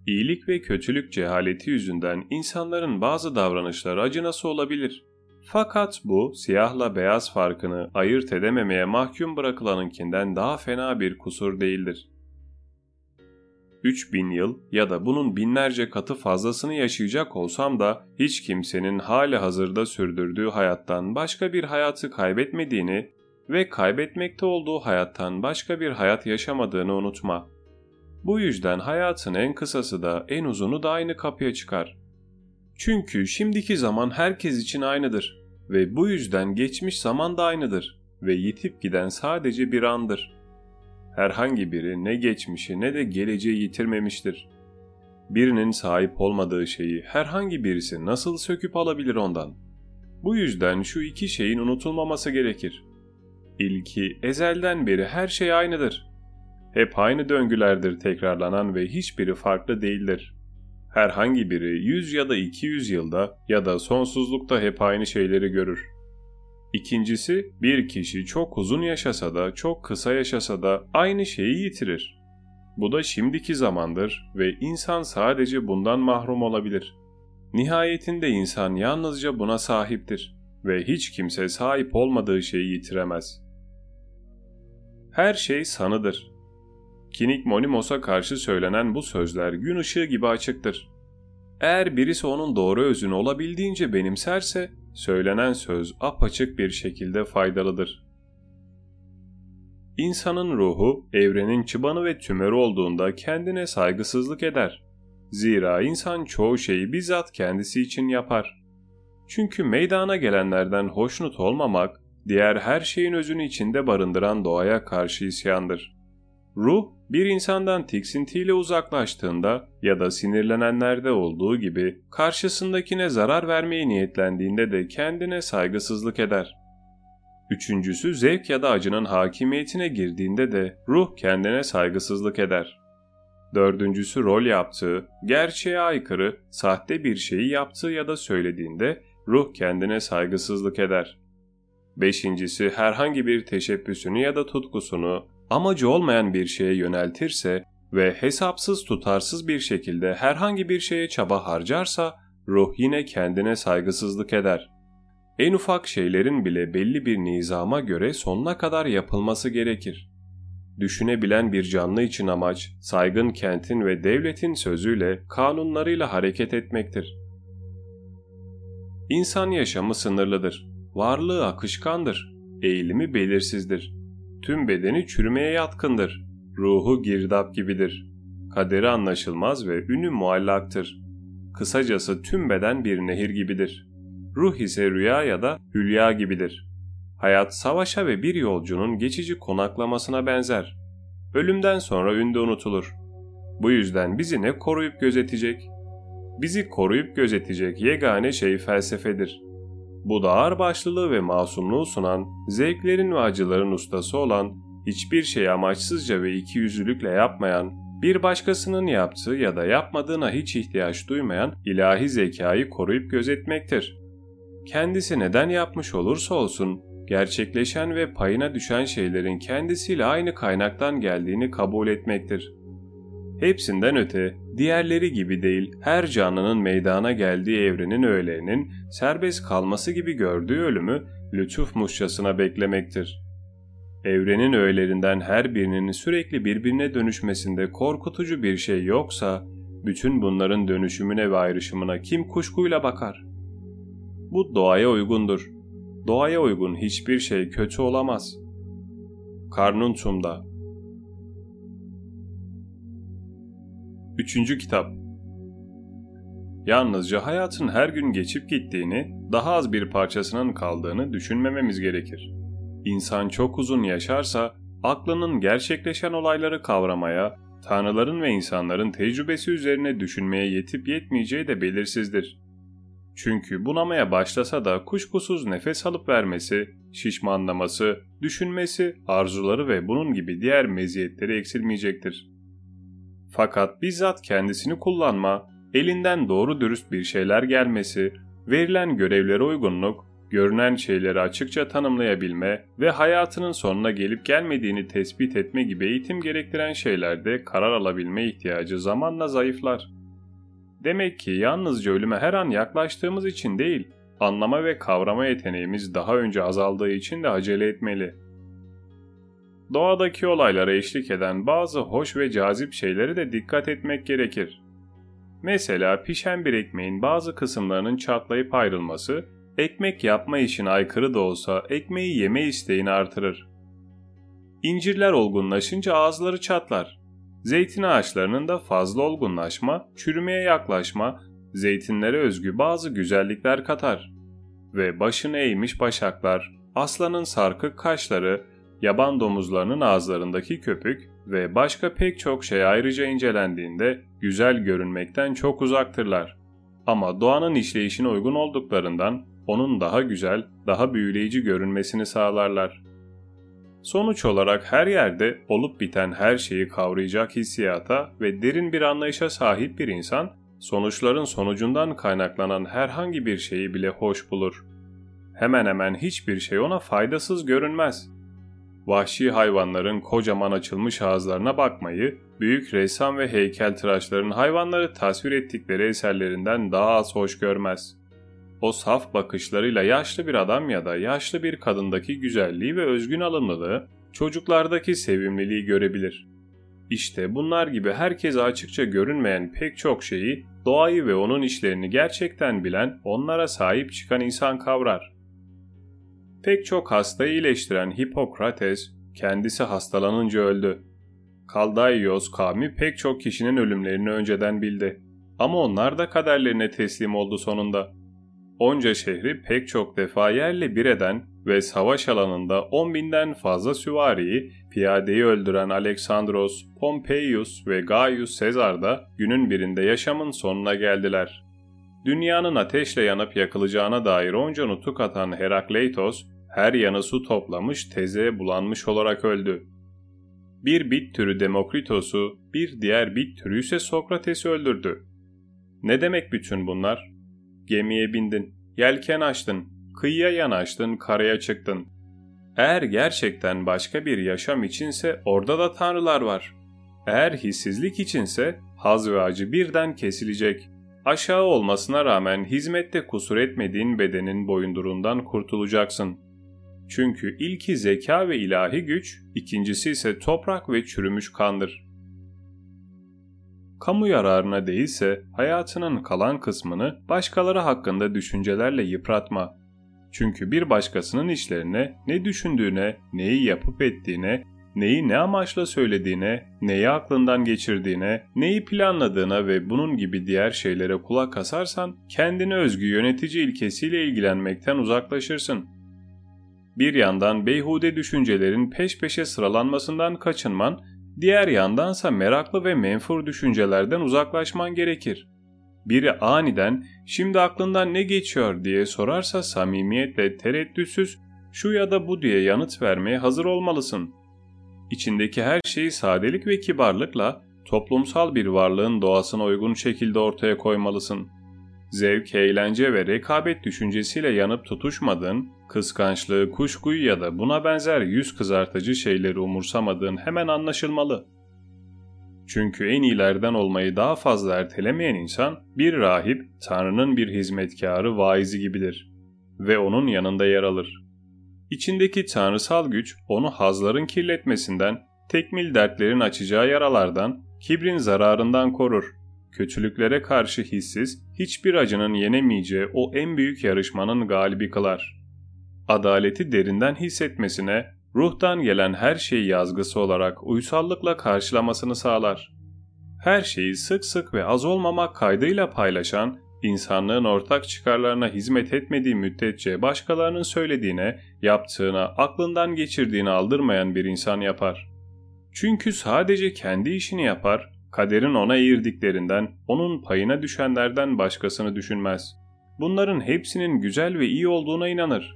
İyilik ve kötülük cehaleti yüzünden insanların bazı davranışları acınası olabilir. Fakat bu siyahla beyaz farkını ayırt edememeye mahkum bırakılanınkinden daha fena bir kusur değildir. 3000 yıl ya da bunun binlerce katı fazlasını yaşayacak olsam da hiç kimsenin hali hazırda sürdürdüğü hayattan başka bir hayatı kaybetmediğini ve kaybetmekte olduğu hayattan başka bir hayat yaşamadığını unutma. Bu yüzden hayatın en kısası da en uzunu da aynı kapıya çıkar. Çünkü şimdiki zaman herkes için aynıdır ve bu yüzden geçmiş zaman da aynıdır ve yitip giden sadece bir andır.'' Herhangi biri ne geçmişi ne de geleceği yitirmemiştir. Birinin sahip olmadığı şeyi herhangi birisi nasıl söküp alabilir ondan? Bu yüzden şu iki şeyin unutulmaması gerekir. İlki ezelden beri her şey aynıdır. Hep aynı döngülerdir tekrarlanan ve hiçbiri farklı değildir. Herhangi biri 100 ya da 200 yılda ya da sonsuzlukta hep aynı şeyleri görür. İkincisi bir kişi çok uzun yaşasa da çok kısa yaşasa da aynı şeyi yitirir. Bu da şimdiki zamandır ve insan sadece bundan mahrum olabilir. Nihayetinde insan yalnızca buna sahiptir ve hiç kimse sahip olmadığı şeyi yitiremez. Her şey sanıdır. Kinik Monimos'a karşı söylenen bu sözler gün ışığı gibi açıktır. Eğer birisi onun doğru özünü olabildiğince benimserse söylenen söz apaçık bir şekilde faydalıdır. İnsanın ruhu evrenin çıbanı ve tümörü olduğunda kendine saygısızlık eder. Zira insan çoğu şeyi bizzat kendisi için yapar. Çünkü meydana gelenlerden hoşnut olmamak, diğer her şeyin özünü içinde barındıran doğaya karşı isyandır. Ruh, bir insandan tiksintiyle uzaklaştığında ya da sinirlenenlerde olduğu gibi karşısındakine zarar vermeye niyetlendiğinde de kendine saygısızlık eder. Üçüncüsü zevk ya da acının hakimiyetine girdiğinde de ruh kendine saygısızlık eder. Dördüncüsü rol yaptığı, gerçeğe aykırı, sahte bir şeyi yaptığı ya da söylediğinde ruh kendine saygısızlık eder. Beşincisi herhangi bir teşebbüsünü ya da tutkusunu amacı olmayan bir şeye yöneltirse ve hesapsız tutarsız bir şekilde herhangi bir şeye çaba harcarsa ruh yine kendine saygısızlık eder. En ufak şeylerin bile belli bir nizama göre sonuna kadar yapılması gerekir. Düşünebilen bir canlı için amaç, saygın kentin ve devletin sözüyle, kanunlarıyla hareket etmektir. İnsan yaşamı sınırlıdır. Varlığı akışkandır. Eğilimi belirsizdir. Tüm bedeni çürümeye yatkındır. Ruhu girdap gibidir. Kaderi anlaşılmaz ve ünü muallaktır. Kısacası tüm beden bir nehir gibidir. Ruh ise rüya ya da hülya gibidir. Hayat savaşa ve bir yolcunun geçici konaklamasına benzer. Ölümden sonra ünde unutulur. Bu yüzden bizi ne koruyup gözetecek? Bizi koruyup gözetecek yegane şey felsefedir. Bu da ağırbaşlılığı ve masumluğu sunan, zevklerin ve acıların ustası olan, hiçbir şeyi amaçsızca ve ikiyüzlülükle yapmayan, bir başkasının yaptığı ya da yapmadığına hiç ihtiyaç duymayan ilahi zekayı koruyup gözetmektir. Kendisi neden yapmış olursa olsun, gerçekleşen ve payına düşen şeylerin kendisiyle aynı kaynaktan geldiğini kabul etmektir. Hepsinden öte, diğerleri gibi değil, her canlının meydana geldiği evrenin öğelerinin serbest kalması gibi gördüğü ölümü lütuf muşçasına beklemektir. Evrenin öğelerinden her birinin sürekli birbirine dönüşmesinde korkutucu bir şey yoksa, bütün bunların dönüşümüne ve ayrışımına kim kuşkuyla bakar? Bu doğaya uygundur. Doğaya uygun hiçbir şey kötü olamaz. Karnuntum'da Üçüncü Kitap Yalnızca hayatın her gün geçip gittiğini, daha az bir parçasının kaldığını düşünmememiz gerekir. İnsan çok uzun yaşarsa, aklının gerçekleşen olayları kavramaya, tanrıların ve insanların tecrübesi üzerine düşünmeye yetip yetmeyeceği de belirsizdir. Çünkü bunamaya başlasa da kuşkusuz nefes alıp vermesi, şişmanlaması, düşünmesi, arzuları ve bunun gibi diğer meziyetleri eksilmeyecektir. Fakat bizzat kendisini kullanma, elinden doğru dürüst bir şeyler gelmesi, verilen görevlere uygunluk, görünen şeyleri açıkça tanımlayabilme ve hayatının sonuna gelip gelmediğini tespit etme gibi eğitim gerektiren şeylerde karar alabilme ihtiyacı zamanla zayıflar. Demek ki yalnızca ölüme her an yaklaştığımız için değil, anlama ve kavrama yeteneğimiz daha önce azaldığı için de acele etmeli. Doğadaki olaylara eşlik eden bazı hoş ve cazip şeylere de dikkat etmek gerekir. Mesela pişen bir ekmeğin bazı kısımlarının çatlayıp ayrılması, ekmek yapma işine aykırı da olsa ekmeği yeme isteğini artırır. İncirler olgunlaşınca ağızları çatlar. Zeytin ağaçlarının da fazla olgunlaşma, çürümeye yaklaşma, zeytinlere özgü bazı güzellikler katar. Ve başını eğmiş başaklar, aslanın sarkık kaşları, yaban domuzlarının ağızlarındaki köpük ve başka pek çok şey ayrıca incelendiğinde güzel görünmekten çok uzaktırlar. Ama doğanın işleyişine uygun olduklarından onun daha güzel, daha büyüleyici görünmesini sağlarlar. Sonuç olarak her yerde olup biten her şeyi kavrayacak hissiyata ve derin bir anlayışa sahip bir insan, sonuçların sonucundan kaynaklanan herhangi bir şeyi bile hoş bulur. Hemen hemen hiçbir şey ona faydasız görünmez. Vahşi hayvanların kocaman açılmış ağızlarına bakmayı, büyük ressam ve heykeltıraşların hayvanları tasvir ettikleri eserlerinden daha az hoş görmez. O saf bakışlarıyla yaşlı bir adam ya da yaşlı bir kadındaki güzelliği ve özgün alımlılığı, çocuklardaki sevimliliği görebilir. İşte bunlar gibi herkese açıkça görünmeyen pek çok şeyi, doğayı ve onun işlerini gerçekten bilen, onlara sahip çıkan insan kavrar. Pek çok hastayı iyileştiren Hipokrates, kendisi hastalanınca öldü. Kaldaios kavmi pek çok kişinin ölümlerini önceden bildi. Ama onlar da kaderlerine teslim oldu sonunda. Onca şehri pek çok defa yerle bir eden ve savaş alanında 10 binden fazla süvariyi, piyadeyi öldüren Alexandros, Pompeius ve Gaius Caesar da günün birinde yaşamın sonuna geldiler. Dünyanın ateşle yanıp yakılacağına dair onca nutuk atan Herakleitos, her yanı su toplamış teze bulanmış olarak öldü. Bir bit türü Demokritos'u, bir diğer bit türü ise Sokrates'i öldürdü. Ne demek bütün bunlar? Gemiye bindin, yelken açtın, kıyıya yanaştın, karaya çıktın. Eğer gerçekten başka bir yaşam içinse orada da tanrılar var. Eğer hissizlik içinse haz ve acı birden kesilecek. Aşağı olmasına rağmen hizmette kusur etmediğin bedenin boyundurundan kurtulacaksın. Çünkü ilki zeka ve ilahi güç, ikincisi ise toprak ve çürümüş kandır. Kamu yararına değilse hayatının kalan kısmını başkaları hakkında düşüncelerle yıpratma. Çünkü bir başkasının işlerine, ne düşündüğüne, neyi yapıp ettiğine, neyi ne amaçla söylediğine, neyi aklından geçirdiğine, neyi planladığına ve bunun gibi diğer şeylere kulak asarsan kendine özgü yönetici ilkesiyle ilgilenmekten uzaklaşırsın. Bir yandan beyhude düşüncelerin peş peşe sıralanmasından kaçınman, diğer yandansa meraklı ve menfur düşüncelerden uzaklaşman gerekir. Biri aniden şimdi aklından ne geçiyor diye sorarsa samimiyetle tereddütsüz şu ya da bu diye yanıt vermeye hazır olmalısın. İçindeki her şeyi sadelik ve kibarlıkla toplumsal bir varlığın doğasına uygun şekilde ortaya koymalısın. Zevk, eğlence ve rekabet düşüncesiyle yanıp tutuşmadığın, kıskançlığı, kuşkuyu ya da buna benzer yüz kızartıcı şeyleri umursamadığın hemen anlaşılmalı. Çünkü en iyilerden olmayı daha fazla ertelemeyen insan, bir rahip, Tanrı'nın bir hizmetkarı, vaizi gibidir ve onun yanında yer alır. İçindeki tanrısal güç onu hazların kirletmesinden, tekmil dertlerin açacağı yaralardan, kibrin zararından korur. Kötülüklere karşı hissiz, hiçbir acının yenemeyeceği o en büyük yarışmanın galibi kılar. Adaleti derinden hissetmesine, ruhtan gelen her şeyi yazgısı olarak uysallıkla karşılamasını sağlar. Her şeyi sık sık ve az olmamak kaydıyla paylaşan, insanlığın ortak çıkarlarına hizmet etmediği müddetçe başkalarının söylediğine, yaptığına, aklından geçirdiğini aldırmayan bir insan yapar. Çünkü sadece kendi işini yapar, kaderin ona eğirdiklerinden, onun payına düşenlerden başkasını düşünmez. Bunların hepsinin güzel ve iyi olduğuna inanır.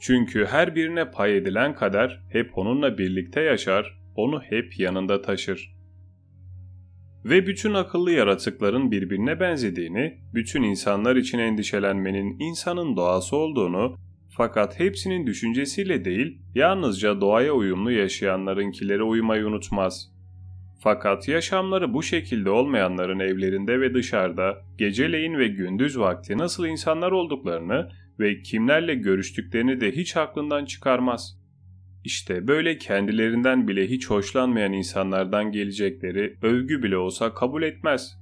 Çünkü her birine pay edilen kader hep onunla birlikte yaşar, onu hep yanında taşır.'' Ve bütün akıllı yaratıkların birbirine benzediğini, bütün insanlar için endişelenmenin insanın doğası olduğunu, fakat hepsinin düşüncesiyle değil, yalnızca doğaya uyumlu yaşayanlarınkilere uymayı unutmaz. Fakat yaşamları bu şekilde olmayanların evlerinde ve dışarıda, geceleyin ve gündüz vakti nasıl insanlar olduklarını ve kimlerle görüştüklerini de hiç aklından çıkarmaz. İşte böyle kendilerinden bile hiç hoşlanmayan insanlardan gelecekleri övgü bile olsa kabul etmez.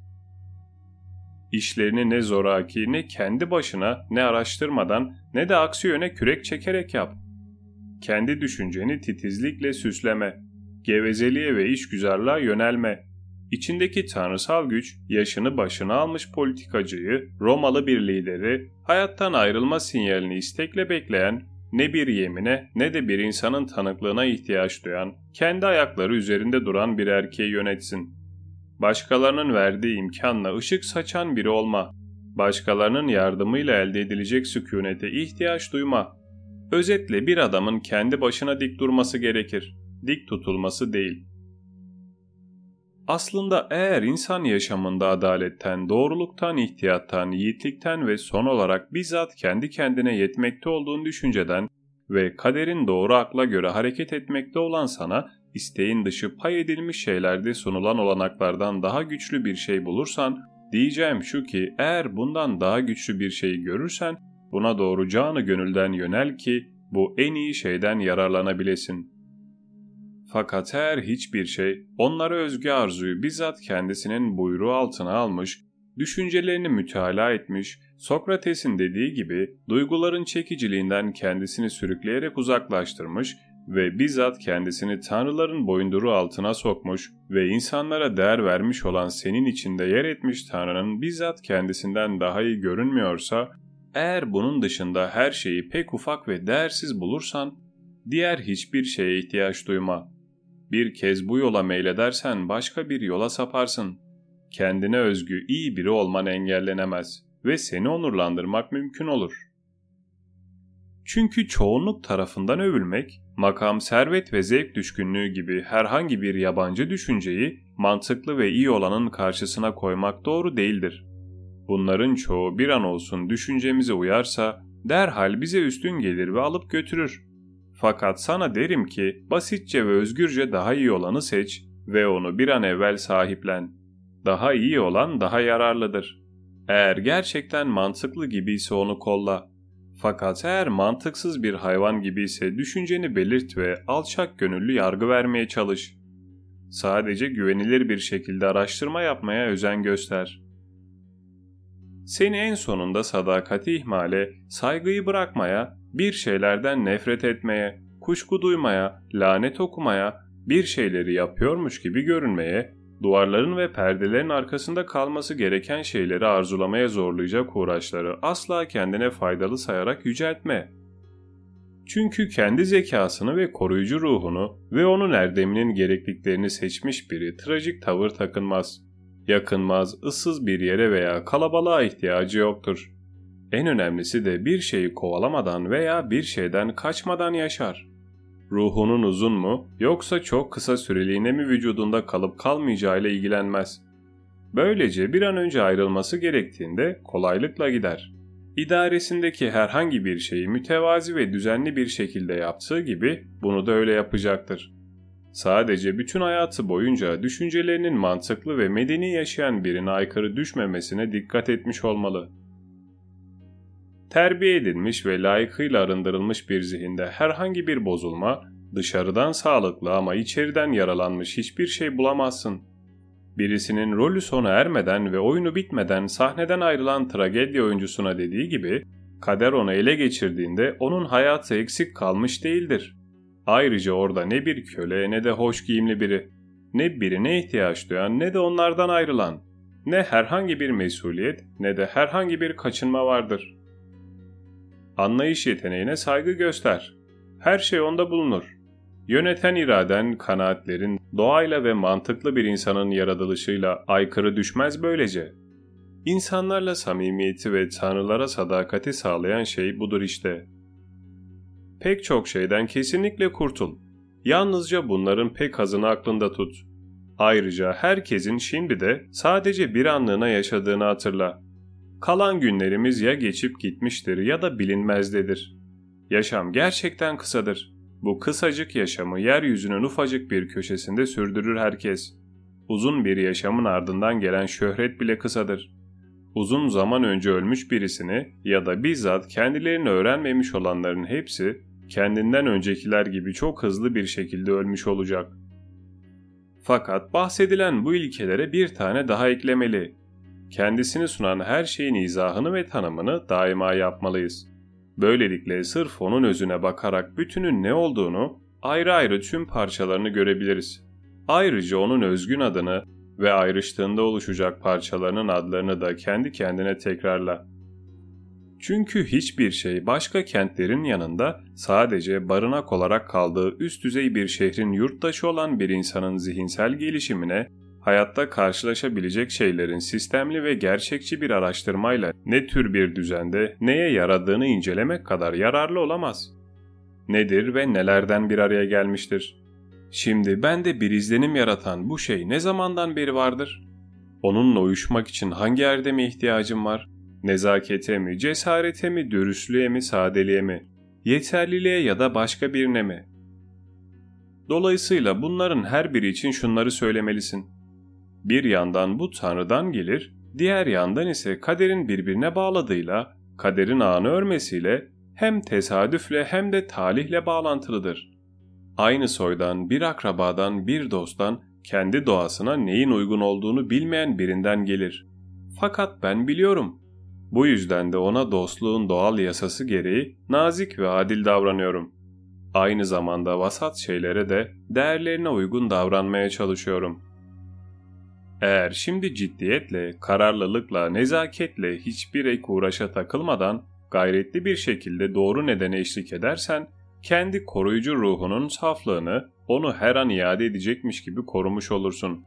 İşlerini ne zoraki ne kendi başına ne araştırmadan ne de aksi yöne kürek çekerek yap. Kendi düşünceni titizlikle süsleme, gevezeliğe ve işgüzarlığa yönelme. İçindeki tanrısal güç yaşını başına almış politikacıyı, Romalı bir lideri, hayattan ayrılma sinyalini istekle bekleyen ne bir yemine ne de bir insanın tanıklığına ihtiyaç duyan, kendi ayakları üzerinde duran bir erkeği yönetsin. Başkalarının verdiği imkanla ışık saçan biri olma. Başkalarının yardımıyla elde edilecek sükunete ihtiyaç duyma. Özetle bir adamın kendi başına dik durması gerekir. Dik tutulması değil. Aslında eğer insan yaşamında adaletten, doğruluktan, ihtiyattan, yiğitlikten ve son olarak bizzat kendi kendine yetmekte olduğun düşünceden ve kaderin doğru akla göre hareket etmekte olan sana isteğin dışı pay edilmiş şeylerde sunulan olanaklardan daha güçlü bir şey bulursan, diyeceğim şu ki eğer bundan daha güçlü bir şey görürsen buna doğru canı gönülden yönel ki bu en iyi şeyden yararlanabilesin.'' Fakat her hiçbir şey onlara özgü arzuyu bizzat kendisinin buyruğu altına almış, düşüncelerini mütalaa etmiş, Sokrates'in dediği gibi duyguların çekiciliğinden kendisini sürükleyerek uzaklaştırmış ve bizzat kendisini tanrıların boyunduruğu altına sokmuş ve insanlara değer vermiş olan senin içinde yer etmiş tanrının bizzat kendisinden daha iyi görünmüyorsa, eğer bunun dışında her şeyi pek ufak ve değersiz bulursan, diğer hiçbir şeye ihtiyaç duyma. Bir kez bu yola meyledersen başka bir yola saparsın. Kendine özgü iyi biri olman engellenemez ve seni onurlandırmak mümkün olur. Çünkü çoğunluk tarafından övülmek, makam, servet ve zevk düşkünlüğü gibi herhangi bir yabancı düşünceyi mantıklı ve iyi olanın karşısına koymak doğru değildir. Bunların çoğu bir an olsun düşüncemize uyarsa derhal bize üstün gelir ve alıp götürür. Fakat sana derim ki basitçe ve özgürce daha iyi olanı seç ve onu bir an evvel sahiplen. Daha iyi olan daha yararlıdır. Eğer gerçekten mantıklı gibiyse onu kolla. Fakat eğer mantıksız bir hayvan gibiyse düşünceni belirt ve alçak gönüllü yargı vermeye çalış. Sadece güvenilir bir şekilde araştırma yapmaya özen göster. Seni en sonunda sadakati ihmale, saygıyı bırakmaya, bir şeylerden nefret etmeye, kuşku duymaya, lanet okumaya, bir şeyleri yapıyormuş gibi görünmeye, duvarların ve perdelerin arkasında kalması gereken şeyleri arzulamaya zorlayacak uğraşları asla kendine faydalı sayarak yüceltme. Çünkü kendi zekasını ve koruyucu ruhunu ve onun erdeminin gerekliklerini seçmiş biri trajik tavır takınmaz. Yakınmaz, ıssız bir yere veya kalabalığa ihtiyacı yoktur. En önemlisi de bir şeyi kovalamadan veya bir şeyden kaçmadan yaşar. Ruhunun uzun mu yoksa çok kısa süreliğine mi vücudunda kalıp kalmayacağıyla ilgilenmez. Böylece bir an önce ayrılması gerektiğinde kolaylıkla gider. İdaresindeki herhangi bir şeyi mütevazi ve düzenli bir şekilde yaptığı gibi bunu da öyle yapacaktır. Sadece bütün hayatı boyunca düşüncelerinin mantıklı ve medeni yaşayan birine aykırı düşmemesine dikkat etmiş olmalı. Terbiye edilmiş ve layıkıyla arındırılmış bir zihinde herhangi bir bozulma, dışarıdan sağlıklı ama içeriden yaralanmış hiçbir şey bulamazsın. Birisinin rolü sona ermeden ve oyunu bitmeden sahneden ayrılan tragedya oyuncusuna dediği gibi, kader onu ele geçirdiğinde onun hayatı eksik kalmış değildir. Ayrıca orada ne bir köle ne de hoş giyimli biri, ne birine ihtiyaç duyan ne de onlardan ayrılan, ne herhangi bir mesuliyet ne de herhangi bir kaçınma vardır. Anlayış yeteneğine saygı göster. Her şey onda bulunur. Yöneten iraden, kanaatlerin, doğayla ve mantıklı bir insanın yaratılışıyla aykırı düşmez böylece. İnsanlarla samimiyeti ve tanrılara sadakati sağlayan şey budur işte. Pek çok şeyden kesinlikle kurtul. Yalnızca bunların pek azını aklında tut. Ayrıca herkesin şimdi de sadece bir anlığına yaşadığını hatırla. Kalan günlerimiz ya geçip gitmiştir ya da bilinmezdedir. Yaşam gerçekten kısadır. Bu kısacık yaşamı yeryüzünün ufacık bir köşesinde sürdürür herkes. Uzun bir yaşamın ardından gelen şöhret bile kısadır. Uzun zaman önce ölmüş birisini ya da bizzat kendilerini öğrenmemiş olanların hepsi kendinden öncekiler gibi çok hızlı bir şekilde ölmüş olacak. Fakat bahsedilen bu ilkelere bir tane daha eklemeli. Kendisini sunan her şeyin izahını ve tanımını daima yapmalıyız. Böylelikle sırf onun özüne bakarak bütünün ne olduğunu ayrı ayrı tüm parçalarını görebiliriz. Ayrıca onun özgün adını ve ayrıştığında oluşacak parçalarının adlarını da kendi kendine tekrarla. Çünkü hiçbir şey başka kentlerin yanında sadece barınak olarak kaldığı üst düzey bir şehrin yurttaşı olan bir insanın zihinsel gelişimine hayatta karşılaşabilecek şeylerin sistemli ve gerçekçi bir araştırmayla ne tür bir düzende neye yaradığını incelemek kadar yararlı olamaz. Nedir ve nelerden bir araya gelmiştir? Şimdi bende bir izlenim yaratan bu şey ne zamandan beri vardır? Onunla uyuşmak için hangi erdeme ihtiyacım var? Nezakete mi, cesarete mi, dürüstlüğe mi, sadeliğe mi? Yeterliliğe ya da başka birine mi? Dolayısıyla bunların her biri için şunları söylemelisin. Bir yandan bu Tanrı'dan gelir, diğer yandan ise kaderin birbirine bağladığıyla, kaderin ağını örmesiyle hem tesadüfle hem de talihle bağlantılıdır. Aynı soydan, bir akrabadan, bir dosttan kendi doğasına neyin uygun olduğunu bilmeyen birinden gelir. Fakat ben biliyorum. Bu yüzden de ona dostluğun doğal yasası gereği nazik ve adil davranıyorum. Aynı zamanda vasat şeylere de değerlerine uygun davranmaya çalışıyorum.'' Eğer şimdi ciddiyetle, kararlılıkla, nezaketle hiçbir ek uğraşa takılmadan gayretli bir şekilde doğru nedene eşlik edersen, kendi koruyucu ruhunun saflığını onu her an iade edecekmiş gibi korumuş olursun.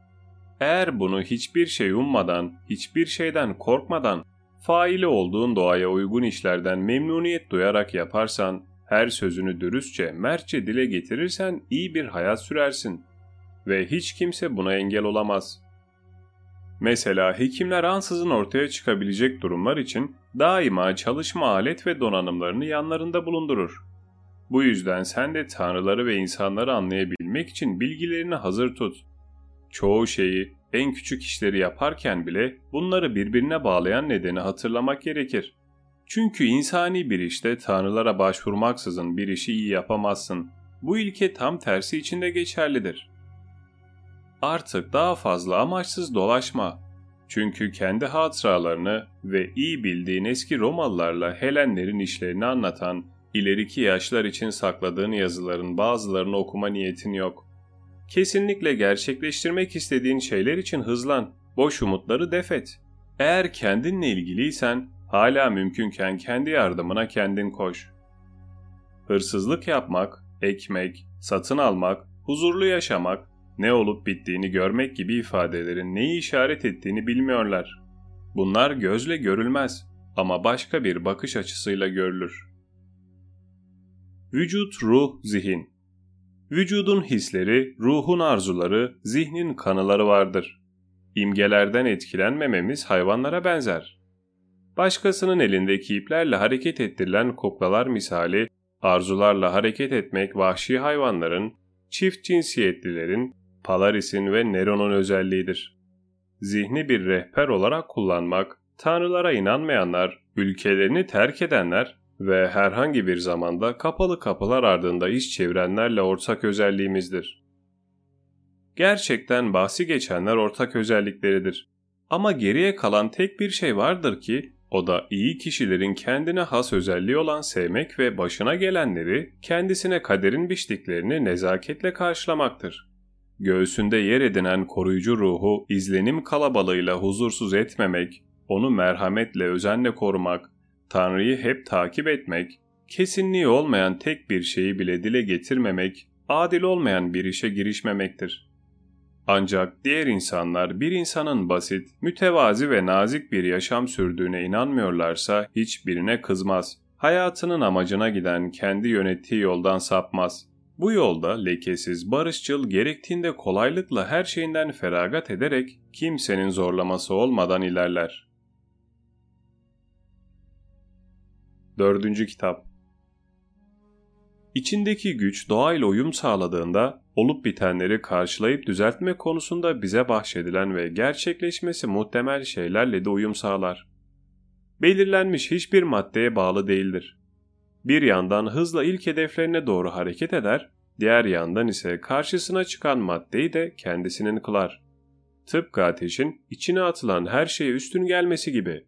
Eğer bunu hiçbir şey ummadan, hiçbir şeyden korkmadan, faili olduğun doğaya uygun işlerden memnuniyet duyarak yaparsan, her sözünü dürüstçe, mertçe dile getirirsen iyi bir hayat sürersin. Ve hiç kimse buna engel olamaz.'' Mesela hekimler ansızın ortaya çıkabilecek durumlar için daima çalışma alet ve donanımlarını yanlarında bulundurur. Bu yüzden sen de tanrıları ve insanları anlayabilmek için bilgilerini hazır tut. Çoğu şeyi, en küçük işleri yaparken bile bunları birbirine bağlayan nedeni hatırlamak gerekir. Çünkü insani bir işte tanrılara başvurmaksızın bir işi iyi yapamazsın. Bu ilke tam tersi için de geçerlidir. Artık daha fazla amaçsız dolaşma. Çünkü kendi hatıralarını ve iyi bildiğin eski Romalılarla Helenlerin işlerini anlatan ileriki yaşlar için sakladığın yazıların bazılarını okuma niyetin yok. Kesinlikle gerçekleştirmek istediğin şeyler için hızlan, boş umutları defet. Eğer kendinle ilgiliysen hala mümkünken kendi yardımına kendin koş. Hırsızlık yapmak, ekmek, satın almak, huzurlu yaşamak, ne olup bittiğini görmek gibi ifadelerin neyi işaret ettiğini bilmiyorlar. Bunlar gözle görülmez ama başka bir bakış açısıyla görülür. Vücut, ruh, zihin Vücudun hisleri, ruhun arzuları, zihnin kanıları vardır. İmgelerden etkilenmememiz hayvanlara benzer. Başkasının elindeki iplerle hareket ettirilen kuklalar misali, arzularla hareket etmek vahşi hayvanların, çift cinsiyetlilerin, Palaris'in ve Neron'un özelliğidir. Zihni bir rehber olarak kullanmak, tanrılara inanmayanlar, ülkelerini terk edenler ve herhangi bir zamanda kapalı kapılar ardında iş çevirenlerle ortak özelliğimizdir. Gerçekten bahsi geçenler ortak özellikleridir. Ama geriye kalan tek bir şey vardır ki o da iyi kişilerin kendine has özelliği olan sevmek ve başına gelenleri kendisine kaderin biçtiklerini nezaketle karşılamaktır. Göğsünde yer edinen koruyucu ruhu izlenim kalabalığıyla huzursuz etmemek, onu merhametle özenle korumak, Tanrı'yı hep takip etmek, kesinliği olmayan tek bir şeyi bile dile getirmemek, adil olmayan bir işe girişmemektir. Ancak diğer insanlar bir insanın basit, mütevazi ve nazik bir yaşam sürdüğüne inanmıyorlarsa hiçbirine kızmaz. Hayatının amacına giden kendi yönettiği yoldan sapmaz. Bu yolda lekesiz, barışçıl, gerektiğinde kolaylıkla her şeyinden feragat ederek kimsenin zorlaması olmadan ilerler. Dördüncü Kitap İçindeki güç doğayla uyum sağladığında olup bitenleri karşılayıp düzeltme konusunda bize bahşedilen ve gerçekleşmesi muhtemel şeylerle de uyum sağlar. Belirlenmiş hiçbir maddeye bağlı değildir. Bir yandan hızla ilk hedeflerine doğru hareket eder, diğer yandan ise karşısına çıkan maddeyi de kendisinin kılar. Tıpkı ateşin içine atılan her şeye üstün gelmesi gibi.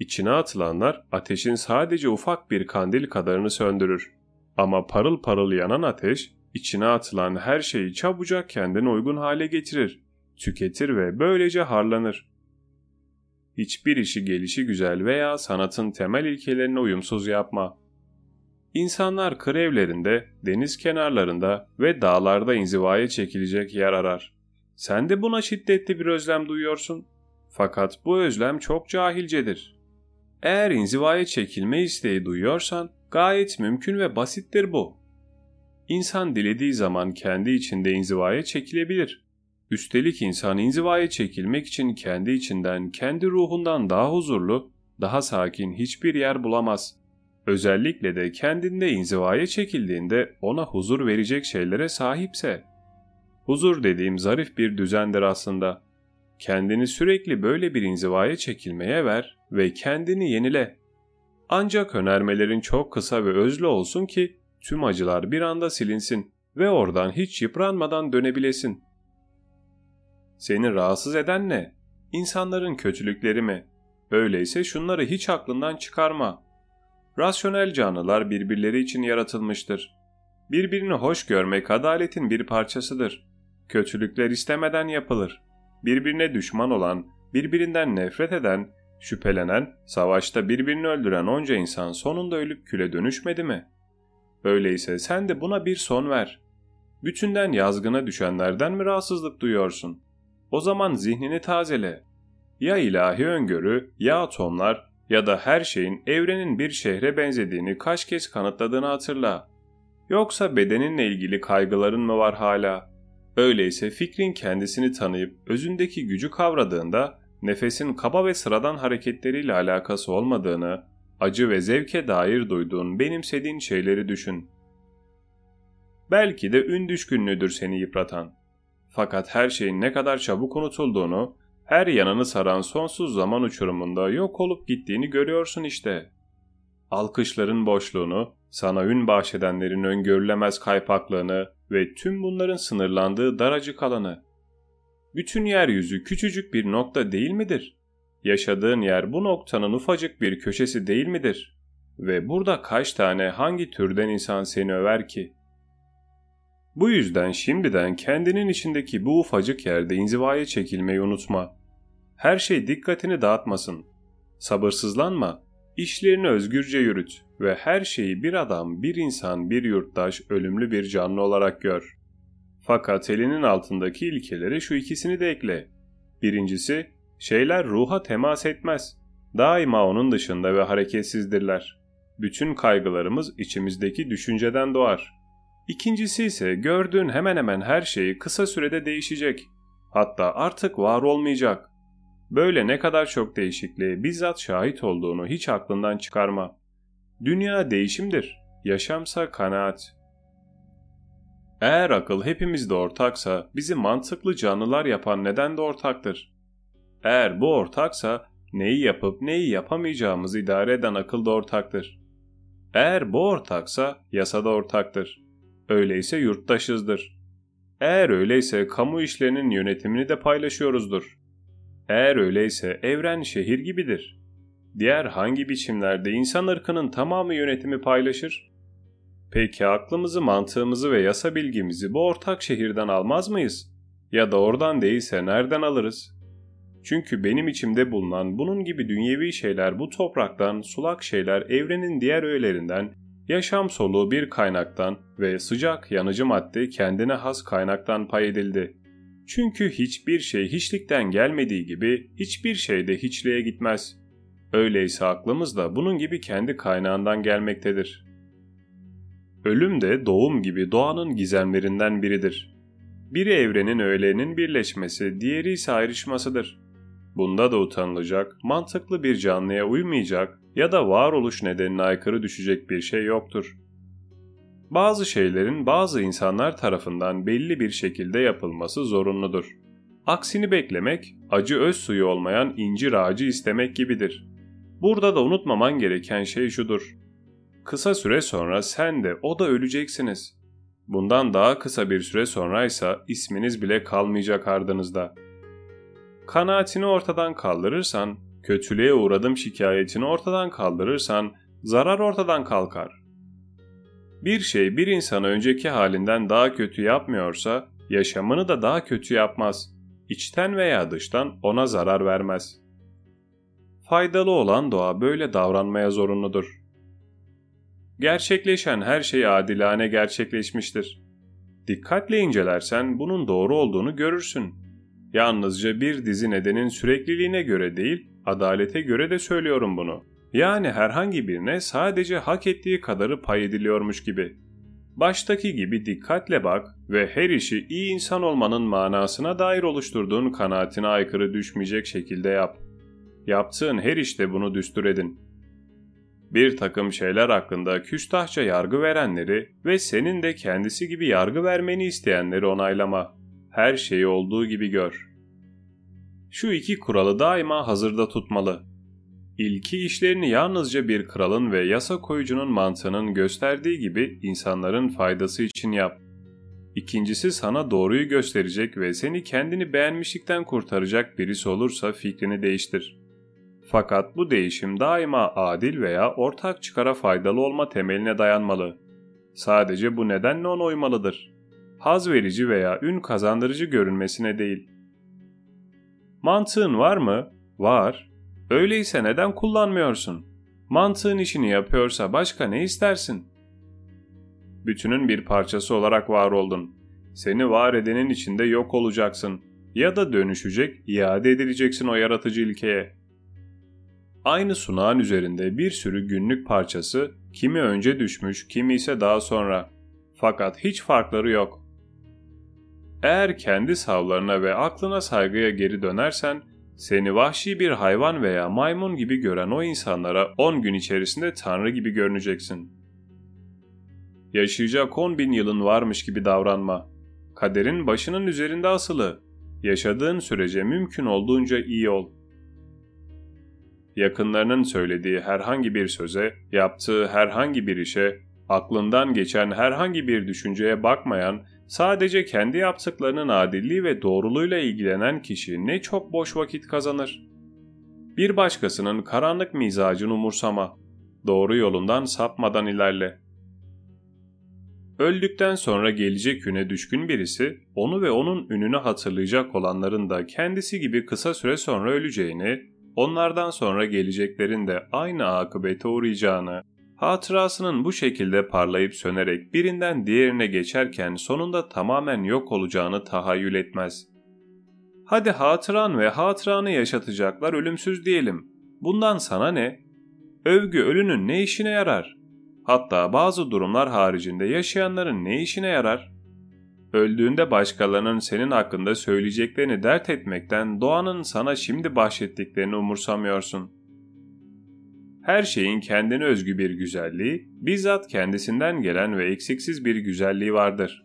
İçine atılanlar ateşin sadece ufak bir kandil kadarını söndürür. Ama parıl parıl yanan ateş, içine atılan her şeyi çabucak kendine uygun hale getirir, tüketir ve böylece harlanır. Hiçbir işi gelişi güzel veya sanatın temel ilkelerine uyumsuz yapma. İnsanlar kır evlerinde, deniz kenarlarında ve dağlarda inzivaya çekilecek yer arar. Sen de buna şiddetli bir özlem duyuyorsun. Fakat bu özlem çok cahilcedir. Eğer inzivaya çekilme isteği duyuyorsan gayet mümkün ve basittir bu. İnsan dilediği zaman kendi içinde inzivaya çekilebilir. Üstelik insan inzivaya çekilmek için kendi içinden, kendi ruhundan daha huzurlu, daha sakin hiçbir yer bulamaz. Özellikle de kendinde inzivaya çekildiğinde ona huzur verecek şeylere sahipse. Huzur dediğim zarif bir düzendir aslında. Kendini sürekli böyle bir inzivaya çekilmeye ver ve kendini yenile. Ancak önermelerin çok kısa ve özlü olsun ki tüm acılar bir anda silinsin ve oradan hiç yıpranmadan dönebilesin. Seni rahatsız eden ne? İnsanların kötülükleri mi? Öyleyse şunları hiç aklından çıkarma. Rasyonel canlılar birbirleri için yaratılmıştır. Birbirini hoş görmek adaletin bir parçasıdır. Kötülükler istemeden yapılır. Birbirine düşman olan, birbirinden nefret eden Şüphelenen, savaşta birbirini öldüren onca insan sonunda ölüp küle dönüşmedi mi? Öyleyse sen de buna bir son ver. Bütünden yazgına düşenlerden mi rahatsızlık duyuyorsun? O zaman zihnini tazele. Ya ilahi öngörü, ya atomlar ya da her şeyin evrenin bir şehre benzediğini kaç kez kanıtladığını hatırla. Yoksa bedeninle ilgili kaygıların mı var hala? Öyleyse fikrin kendisini tanıyıp özündeki gücü kavradığında nefesin kaba ve sıradan hareketleriyle alakası olmadığını, acı ve zevke dair duyduğun, benimsediğin şeyleri düşün. Belki de ün düşkünlüğüdür seni yıpratan. Fakat her şeyin ne kadar çabuk unutulduğunu, her yanını saran sonsuz zaman uçurumunda yok olup gittiğini görüyorsun işte. Alkışların boşluğunu, sana ün bahşedenlerin öngörülemez kaypaklığını ve tüm bunların sınırlandığı daracık alanı. Bütün yeryüzü küçücük bir nokta değil midir? Yaşadığın yer bu noktanın ufacık bir köşesi değil midir? Ve burada kaç tane hangi türden insan seni över ki? Bu yüzden şimdiden kendinin içindeki bu ufacık yerde inzivaya çekilmeyi unutma. Her şey dikkatini dağıtmasın. Sabırsızlanma, işlerini özgürce yürüt ve her şeyi bir adam, bir insan, bir yurttaş, ölümlü bir canlı olarak gör. Fakat elinin altındaki ilkelere şu ikisini de ekle. Birincisi, şeyler ruha temas etmez. Daima onun dışında ve hareketsizdirler. Bütün kaygılarımız içimizdeki düşünceden doğar. İkincisi ise gördüğün hemen hemen her şey kısa sürede değişecek. Hatta artık var olmayacak. Böyle ne kadar çok değişikliğe bizzat şahit olduğunu hiç aklından çıkarma. Dünya değişimdir, yaşamsa kanaat. Eğer akıl hepimizde ortaksa bizi mantıklı canlılar yapan neden de ortaktır. Eğer bu ortaksa neyi yapıp neyi yapamayacağımızı idare eden akıl da ortaktır. Eğer bu ortaksa yasa da ortaktır. Öyleyse yurttaşızdır. Eğer öyleyse kamu işlerinin yönetimini de paylaşıyoruzdur. Eğer öyleyse evren şehir gibidir. Diğer hangi biçimlerde insan ırkının tamamı yönetimi paylaşır? Peki aklımızı, mantığımızı ve yasa bilgimizi bu ortak şehirden almaz mıyız? Ya da oradan değilse nereden alırız? Çünkü benim içimde bulunan bunun gibi dünyevi şeyler bu topraktan, sulak şeyler evrenin diğer öğelerinden, yaşam soluğu bir kaynaktan ve sıcak yanıcı madde kendine has kaynaktan pay edildi. Çünkü hiçbir şey hiçlikten gelmediği gibi hiçbir şey de hiçliğe gitmez. Öyleyse aklımız da bunun gibi kendi kaynağından gelmektedir. Ölüm de doğum gibi doğanın gizemlerinden biridir. Biri evrenin öğelerinin birleşmesi, diğeri ise ayrışmasıdır. Bunda da utanılacak, mantıklı bir canlıya uymayacak ya da varoluş nedenine aykırı düşecek bir şey yoktur. Bazı şeylerin bazı insanlar tarafından belli bir şekilde yapılması zorunludur. Aksini beklemek, acı öz suyu olmayan incir ağacı istemek gibidir. Burada da unutmaman gereken şey şudur. Kısa süre sonra sen de o da öleceksiniz. Bundan daha kısa bir süre sonraysa isminiz bile kalmayacak ardınızda. Kanaatini ortadan kaldırırsan, kötülüğe uğradım şikayetini ortadan kaldırırsan, zarar ortadan kalkar. Bir şey bir insanı önceki halinden daha kötü yapmıyorsa, yaşamını da daha kötü yapmaz. İçten veya dıştan ona zarar vermez. Faydalı olan doğa böyle davranmaya zorunludur. Gerçekleşen her şey adilane gerçekleşmiştir. Dikkatle incelersen bunun doğru olduğunu görürsün. Yalnızca bir dizi nedenin sürekliliğine göre değil, adalete göre de söylüyorum bunu. Yani herhangi birine sadece hak ettiği kadarı pay ediliyormuş gibi. Baştaki gibi dikkatle bak ve her işi iyi insan olmanın manasına dair oluşturduğun kanaatine aykırı düşmeyecek şekilde yap. Yaptığın her işte bunu düstur edin. Bir takım şeyler hakkında küstahça yargı verenleri ve senin de kendisi gibi yargı vermeni isteyenleri onaylama. Her şeyi olduğu gibi gör. Şu iki kuralı daima hazırda tutmalı. İlki işlerini yalnızca bir kralın ve yasa koyucunun mantığının gösterdiği gibi insanların faydası için yap. İkincisi sana doğruyu gösterecek ve seni kendini beğenmişlikten kurtaracak birisi olursa fikrini değiştir. Fakat bu değişim daima adil veya ortak çıkara faydalı olma temeline dayanmalı. Sadece bu nedenle ona uymalıdır. Haz verici veya ün kazandırıcı görünmesine değil. Mantığın var mı? Var. Öyleyse neden kullanmıyorsun? Mantığın işini yapıyorsa başka ne istersin? Bütünün bir parçası olarak var oldun. Seni var edenin içinde yok olacaksın. Ya da dönüşecek, iade edileceksin o yaratıcı ilkeye. Aynı sunağın üzerinde bir sürü günlük parçası, kimi önce düşmüş, kimi ise daha sonra. Fakat hiç farkları yok. Eğer kendi savlarına ve aklına saygıya geri dönersen, seni vahşi bir hayvan veya maymun gibi gören o insanlara 10 gün içerisinde tanrı gibi görüneceksin. Yaşayacak 10 bin yılın varmış gibi davranma. Kaderin başının üzerinde asılı. Yaşadığın sürece mümkün olduğunca iyi ol. Yakınlarının söylediği herhangi bir söze, yaptığı herhangi bir işe, aklından geçen herhangi bir düşünceye bakmayan, sadece kendi yaptıklarının adilliği ve doğruluğuyla ilgilenen kişi ne çok boş vakit kazanır. Bir başkasının karanlık mizacını umursama. Doğru yolundan sapmadan ilerle. Öldükten sonra gelecek güne düşkün birisi, onu ve onun ününü hatırlayacak olanların da kendisi gibi kısa süre sonra öleceğini, onlardan sonra geleceklerin de aynı akıbete uğrayacağını, hatırasının bu şekilde parlayıp sönerek birinden diğerine geçerken sonunda tamamen yok olacağını tahayyül etmez. Hadi hatıran ve hatıranı yaşatacaklar ölümsüz diyelim. Bundan sana ne? Övgü ölünün ne işine yarar? Hatta bazı durumlar haricinde yaşayanların ne işine yarar? Öldüğünde başkalarının senin hakkında söyleyeceklerini dert etmekten doğanın sana şimdi bahşettiklerini umursamıyorsun. Her şeyin kendine özgü bir güzelliği, bizzat kendisinden gelen ve eksiksiz bir güzelliği vardır.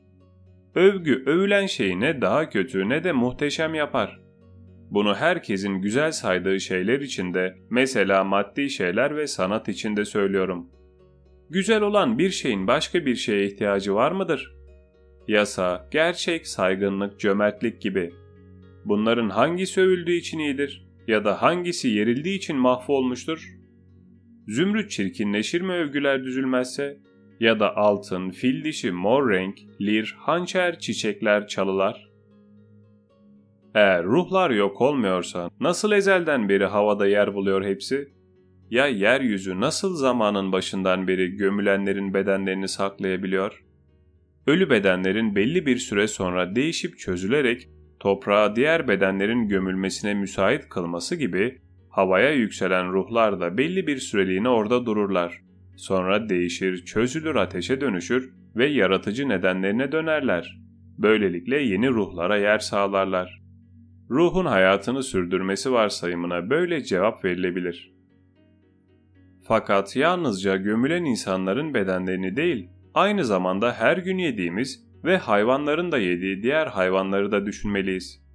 Övgü övülen şeyi ne daha kötü ne de muhteşem yapar. Bunu herkesin güzel saydığı şeyler içinde, mesela maddi şeyler ve sanat içinde söylüyorum. Güzel olan bir şeyin başka bir şeye ihtiyacı var mıdır? Yasa, gerçek, saygınlık, cömertlik gibi. Bunların hangisi övüldüğü için iyidir ya da hangisi yerildiği için mahvolmuştur? Zümrüt çirkinleşir mi övgüler düzülmezse? Ya da altın, fil dişi, mor renk, lir, hançer, çiçekler, çalılar? Eğer ruhlar yok olmuyorsa nasıl ezelden beri havada yer buluyor hepsi? Ya yeryüzü nasıl zamanın başından beri gömülenlerin bedenlerini saklayabiliyor? Ölü bedenlerin belli bir süre sonra değişip çözülerek toprağa diğer bedenlerin gömülmesine müsait kılması gibi havaya yükselen ruhlar da belli bir süreliğine orada dururlar. Sonra değişir, çözülür ateşe dönüşür ve yaratıcı nedenlerine dönerler. Böylelikle yeni ruhlara yer sağlarlar. Ruhun hayatını sürdürmesi varsayımına böyle cevap verilebilir. Fakat yalnızca gömülen insanların bedenlerini değil, aynı zamanda her gün yediğimiz ve hayvanların da yediği diğer hayvanları da düşünmeliyiz.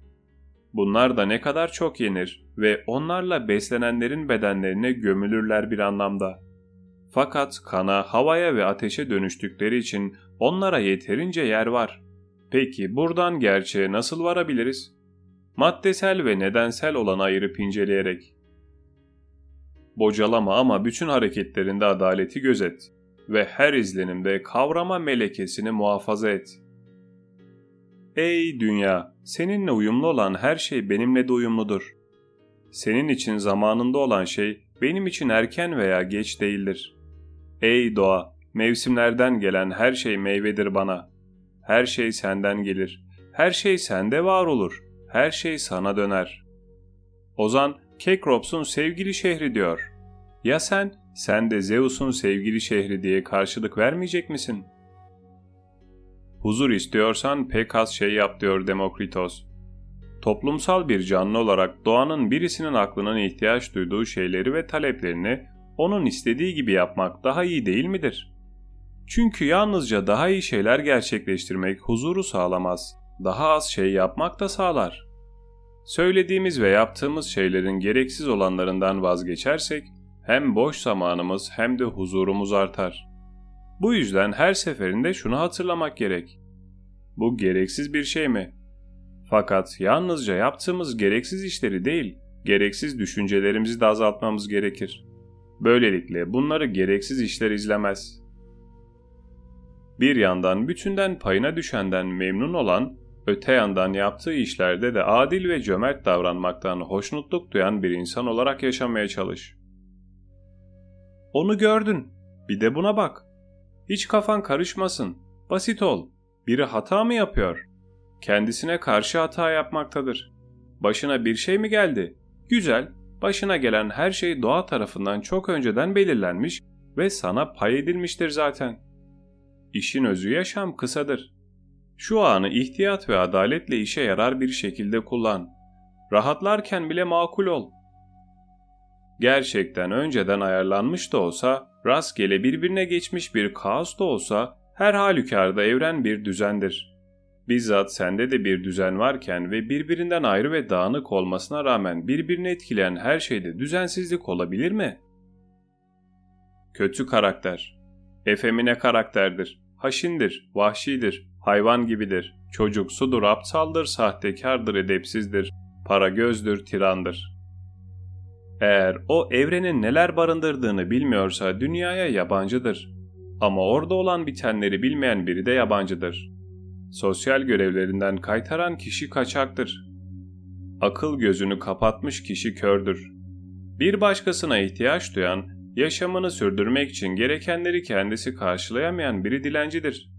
Bunlar da ne kadar çok yenir ve onlarla beslenenlerin bedenlerine gömülürler bir anlamda. Fakat kana, havaya ve ateşe dönüştükleri için onlara yeterince yer var. Peki buradan gerçeğe nasıl varabiliriz? Maddesel ve nedensel olanı ayırıp inceleyerek. Bocalama ama bütün hareketlerinde adaleti gözet ve her izlenimde kavrama melekesini muhafaza et. Ey dünya! Seninle uyumlu olan her şey benimle de uyumludur. Senin için zamanında olan şey benim için erken veya geç değildir. Ey doğa! Mevsimlerden gelen her şey meyvedir bana. Her şey senden gelir. Her şey sende var olur. Her şey sana döner. Ozan, Kekrops'un sevgili şehri diyor. Ya sen, sen de Zeus'un sevgili şehri diye karşılık vermeyecek misin? Huzur istiyorsan pek az şey yap diyor Demokritos. Toplumsal bir canlı olarak doğanın birisinin aklının ihtiyaç duyduğu şeyleri ve taleplerini onun istediği gibi yapmak daha iyi değil midir? Çünkü yalnızca daha iyi şeyler gerçekleştirmek huzuru sağlamaz. Daha az şey yapmak da sağlar. Söylediğimiz ve yaptığımız şeylerin gereksiz olanlarından vazgeçersek hem boş zamanımız hem de huzurumuz artar. Bu yüzden her seferinde şunu hatırlamak gerek. Bu gereksiz bir şey mi? Fakat yalnızca yaptığımız gereksiz işleri değil, gereksiz düşüncelerimizi de azaltmamız gerekir. Böylelikle bunları gereksiz işler izlemez. Bir yandan bütünden payına düşenden memnun olan, öte yandan yaptığı işlerde de adil ve cömert davranmaktan hoşnutluk duyan bir insan olarak yaşamaya çalış. Onu gördün, bir de buna bak. Hiç kafan karışmasın, basit ol. Biri hata mı yapıyor? Kendisine karşı hata yapmaktadır. Başına bir şey mi geldi? Güzel, başına gelen her şey doğa tarafından çok önceden belirlenmiş ve sana pay edilmiştir zaten. İşin özü yaşam kısadır. Şu anı ihtiyat ve adaletle işe yarar bir şekilde kullan. Rahatlarken bile makul ol. Gerçekten önceden ayarlanmış da olsa, rastgele birbirine geçmiş bir kaos da olsa, her halükarda evren bir düzendir. Bizzat sende de bir düzen varken ve birbirinden ayrı ve dağınık olmasına rağmen birbirini etkileyen her şeyde düzensizlik olabilir mi? Kötü karakter. Efemine karakterdir. Haşindir, vahşidir, hayvan gibidir, çocuksudur, aptaldır, sahtekardır, edepsizdir, para gözdür, tirandır. Eğer o evrenin neler barındırdığını bilmiyorsa dünyaya yabancıdır. Ama orada olan bitenleri bilmeyen biri de yabancıdır. Sosyal görevlerinden kaytaran kişi kaçaktır. Akıl gözünü kapatmış kişi kördür. Bir başkasına ihtiyaç duyan, yaşamını sürdürmek için gerekenleri kendisi karşılayamayan biri dilencidir.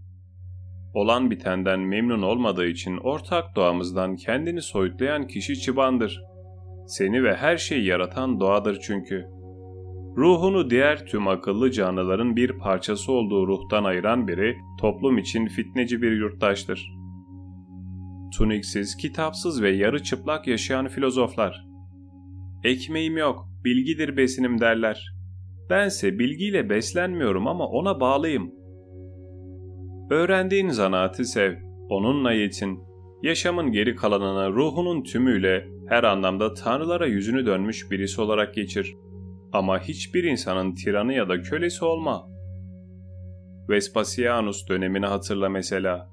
Olan bitenden memnun olmadığı için ortak doğamızdan kendini soyutlayan kişi çıbandır. Seni ve her şeyi yaratan doğadır çünkü. Ruhunu diğer tüm akıllı canlıların bir parçası olduğu ruhtan ayıran biri toplum için fitneci bir yurttaştır. Tuniksiz, kitapsız ve yarı çıplak yaşayan filozoflar. Ekmeğim yok, bilgidir besinim derler. Bense bilgiyle beslenmiyorum ama ona bağlıyım. Öğrendiğin zanaatı sev, onunla yetin. Yaşamın geri kalanını ruhunun tümüyle her anlamda tanrılara yüzünü dönmüş birisi olarak geçir. Ama hiçbir insanın tiranı ya da kölesi olma. Vespasianus dönemini hatırla mesela.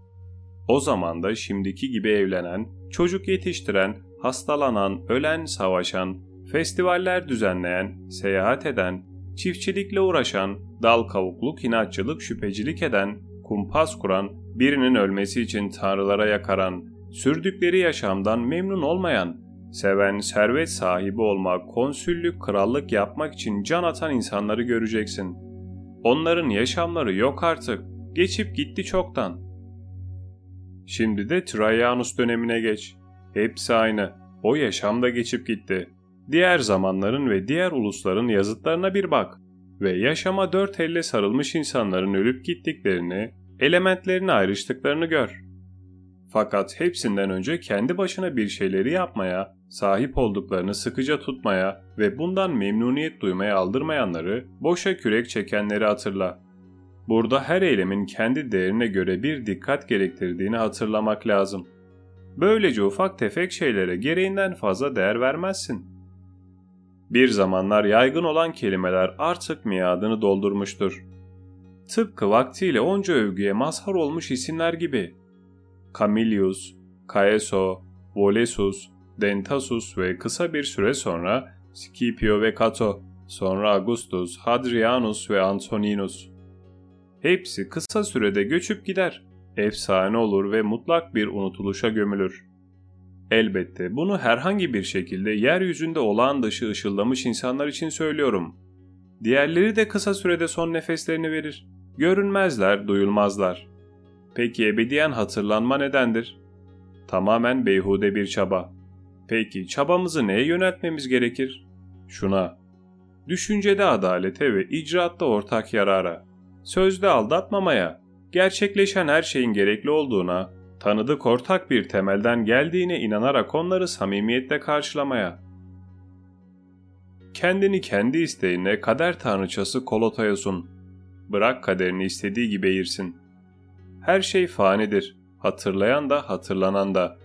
O zaman da şimdiki gibi evlenen, çocuk yetiştiren, hastalanan, ölen, savaşan, festivaller düzenleyen, seyahat eden, çiftçilikle uğraşan, dal kavukluk, inatçılık, şüphecilik eden, kumpas kuran, birinin ölmesi için tanrılara yakaran, sürdükleri yaşamdan memnun olmayan, seven, servet sahibi olmak, konsüllük, krallık yapmak için can atan insanları göreceksin. Onların yaşamları yok artık, geçip gitti çoktan. Şimdi de Trajanus dönemine geç. Hepsi aynı, o yaşam da geçip gitti. Diğer zamanların ve diğer ulusların yazıtlarına bir bak ve yaşama dört elle sarılmış insanların ölüp gittiklerini, elementlerini ayrıştıklarını gör. Fakat hepsinden önce kendi başına bir şeyleri yapmaya, sahip olduklarını sıkıca tutmaya ve bundan memnuniyet duymaya aldırmayanları, boşa kürek çekenleri hatırla. Burada her eylemin kendi değerine göre bir dikkat gerektirdiğini hatırlamak lazım. Böylece ufak tefek şeylere gereğinden fazla değer vermezsin. Bir zamanlar yaygın olan kelimeler artık miadını doldurmuştur. Tıpkı vaktiyle onca övgüye mazhar olmuş isimler gibi. Camilius, Caeso, Volesus, Dentasus ve kısa bir süre sonra Scipio ve Cato, sonra Augustus, Hadrianus ve Antoninus. Hepsi kısa sürede göçüp gider, efsane olur ve mutlak bir unutuluşa gömülür. Elbette bunu herhangi bir şekilde yeryüzünde olağan dışı ışıldamış insanlar için söylüyorum. Diğerleri de kısa sürede son nefeslerini verir. Görünmezler, duyulmazlar. Peki ebediyen hatırlanma nedendir? Tamamen beyhude bir çaba. Peki çabamızı neye yöneltmemiz gerekir? Şuna. Düşüncede adalete ve icraatta ortak yarara. Sözde aldatmamaya, gerçekleşen her şeyin gerekli olduğuna, tanıdık ortak bir temelden geldiğine inanarak onları samimiyetle karşılamaya. Kendini kendi isteğine kader tanrıçası Kolota'ya sun. Bırak kaderini istediği gibi eğirsin. Her şey fanidir, hatırlayan da hatırlanan da.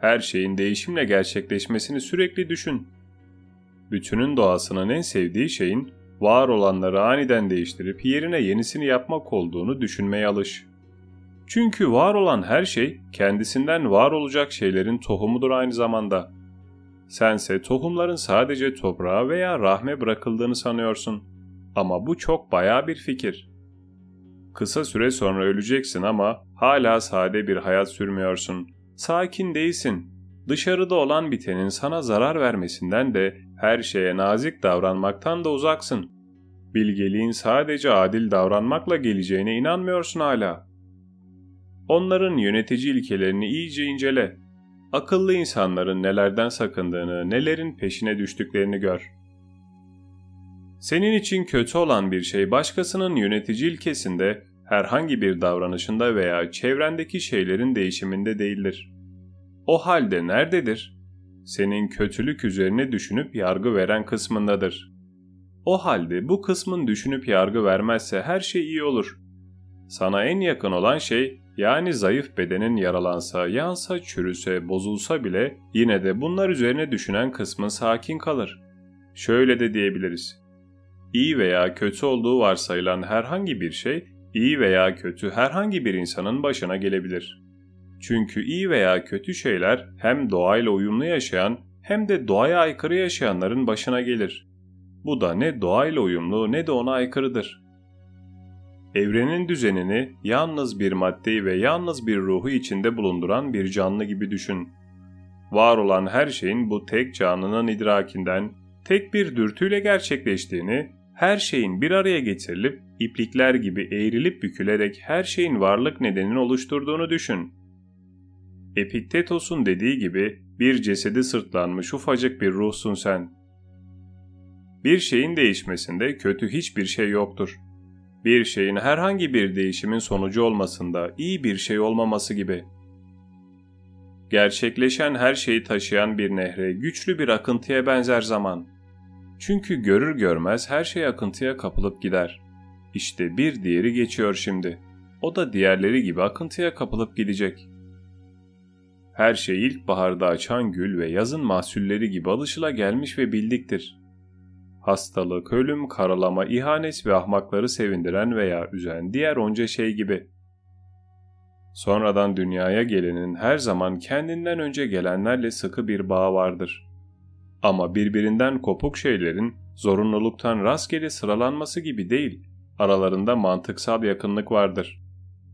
Her şeyin değişimle gerçekleşmesini sürekli düşün. Bütünün doğasının en sevdiği şeyin var olanları aniden değiştirip yerine yenisini yapmak olduğunu düşünmeye alış. Çünkü var olan her şey kendisinden var olacak şeylerin tohumudur aynı zamanda. Sense tohumların sadece toprağa veya rahme bırakıldığını sanıyorsun. Ama bu çok baya bir fikir. Kısa süre sonra öleceksin ama hala sade bir hayat sürmüyorsun. Sakin değilsin. Dışarıda olan bitenin sana zarar vermesinden de her şeye nazik davranmaktan da uzaksın. Bilgeliğin sadece adil davranmakla geleceğine inanmıyorsun hala. Onların yönetici ilkelerini iyice incele. Akıllı insanların nelerden sakındığını, nelerin peşine düştüklerini gör. Senin için kötü olan bir şey başkasının yönetici ilkesinde, herhangi bir davranışında veya çevrendeki şeylerin değişiminde değildir. O halde nerededir? Senin kötülük üzerine düşünüp yargı veren kısmındadır. O halde bu kısmın düşünüp yargı vermezse her şey iyi olur. Sana en yakın olan şey yani zayıf bedenin yaralansa, yansa, çürüse, bozulsa bile yine de bunlar üzerine düşünen kısmın sakin kalır. Şöyle de diyebiliriz. İyi veya kötü olduğu varsayılan herhangi bir şey, iyi veya kötü herhangi bir insanın başına gelebilir. Çünkü iyi veya kötü şeyler hem doğayla uyumlu yaşayan hem de doğaya aykırı yaşayanların başına gelir. Bu da ne doğayla uyumlu ne de ona aykırıdır. Evrenin düzenini yalnız bir maddeyi ve yalnız bir ruhu içinde bulunduran bir canlı gibi düşün. Var olan her şeyin bu tek canlının idrakinden, tek bir dürtüyle gerçekleştiğini, her şeyin bir araya getirilip iplikler gibi eğrilip bükülerek her şeyin varlık nedenini oluşturduğunu düşün. Epiktetos'un dediği gibi bir cesedi sırtlanmış ufacık bir ruhsun sen. Bir şeyin değişmesinde kötü hiçbir şey yoktur. Bir şeyin herhangi bir değişimin sonucu olmasında iyi bir şey olmaması gibi. Gerçekleşen her şeyi taşıyan bir nehre güçlü bir akıntıya benzer zaman. Çünkü görür görmez her şey akıntıya kapılıp gider. İşte bir diğeri geçiyor şimdi. O da diğerleri gibi akıntıya kapılıp gidecek. Her şey ilkbaharda açan gül ve yazın mahsulleri gibi alışıla gelmiş ve bildiktir. Hastalık, ölüm, karalama, ihanet ve ahmakları sevindiren veya üzen diğer onca şey gibi. Sonradan dünyaya gelenin her zaman kendinden önce gelenlerle sıkı bir bağ vardır. Ama birbirinden kopuk şeylerin zorunluluktan rastgele sıralanması gibi değil, aralarında mantıksal yakınlık vardır.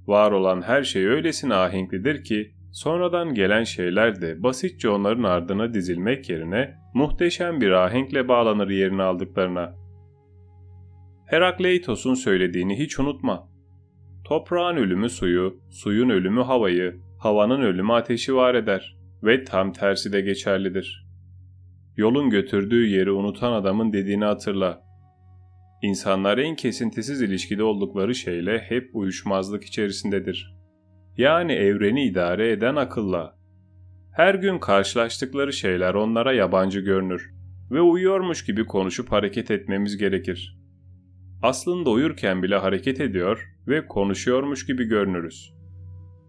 Var olan her şey öylesine ahenklidir ki Sonradan gelen şeyler de basitçe onların ardına dizilmek yerine muhteşem bir ahenkle bağlanır yerini aldıklarına. Herakleitos'un söylediğini hiç unutma. Toprağın ölümü suyu, suyun ölümü havayı, havanın ölümü ateşi var eder ve tam tersi de geçerlidir. Yolun götürdüğü yeri unutan adamın dediğini hatırla. İnsanlar en kesintisiz ilişkide oldukları şeyle hep uyuşmazlık içerisindedir.'' yani evreni idare eden akılla. Her gün karşılaştıkları şeyler onlara yabancı görünür ve uyuyormuş gibi konuşup hareket etmemiz gerekir. Aslında uyurken bile hareket ediyor ve konuşuyormuş gibi görünürüz.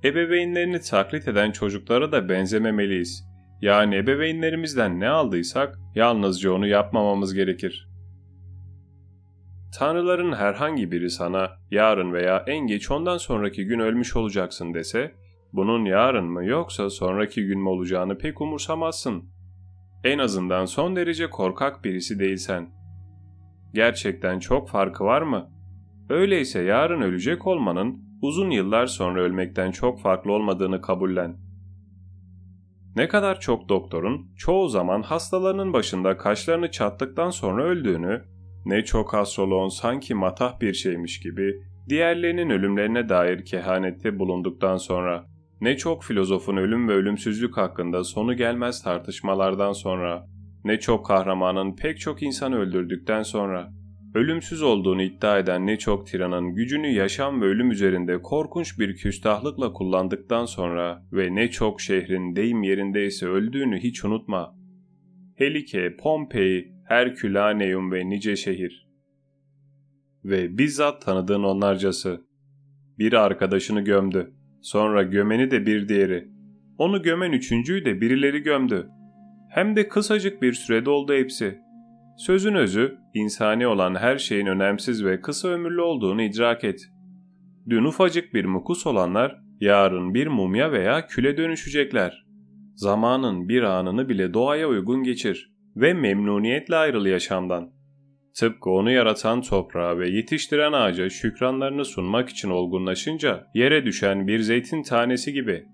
Ebeveynlerini taklit eden çocuklara da benzememeliyiz. Yani ebeveynlerimizden ne aldıysak yalnızca onu yapmamamız gerekir. Tanrıların herhangi biri sana yarın veya en geç ondan sonraki gün ölmüş olacaksın dese, bunun yarın mı yoksa sonraki gün mü olacağını pek umursamazsın. En azından son derece korkak birisi değilsen. Gerçekten çok farkı var mı? Öyleyse yarın ölecek olmanın uzun yıllar sonra ölmekten çok farklı olmadığını kabullen. Ne kadar çok doktorun çoğu zaman hastalarının başında kaşlarını çattıktan sonra öldüğünü ne çok astroloğun sanki matah bir şeymiş gibi diğerlerinin ölümlerine dair kehanette bulunduktan sonra, ne çok filozofun ölüm ve ölümsüzlük hakkında sonu gelmez tartışmalardan sonra, ne çok kahramanın pek çok insan öldürdükten sonra, ölümsüz olduğunu iddia eden ne çok tiranın gücünü yaşam ve ölüm üzerinde korkunç bir küstahlıkla kullandıktan sonra ve ne çok şehrin deyim yerindeyse öldüğünü hiç unutma. Helike, Pompei, Herkülaneum ve nice şehir. Ve bizzat tanıdığın onlarcası. Bir arkadaşını gömdü. Sonra gömeni de bir diğeri. Onu gömen üçüncüyü de birileri gömdü. Hem de kısacık bir sürede oldu hepsi. Sözün özü, insani olan her şeyin önemsiz ve kısa ömürlü olduğunu idrak et. Dün ufacık bir mukus olanlar, yarın bir mumya veya küle dönüşecekler. Zamanın bir anını bile doğaya uygun geçir ve memnuniyetle ayrıl yaşamdan. Tıpkı onu yaratan toprağa ve yetiştiren ağaca şükranlarını sunmak için olgunlaşınca yere düşen bir zeytin tanesi gibi.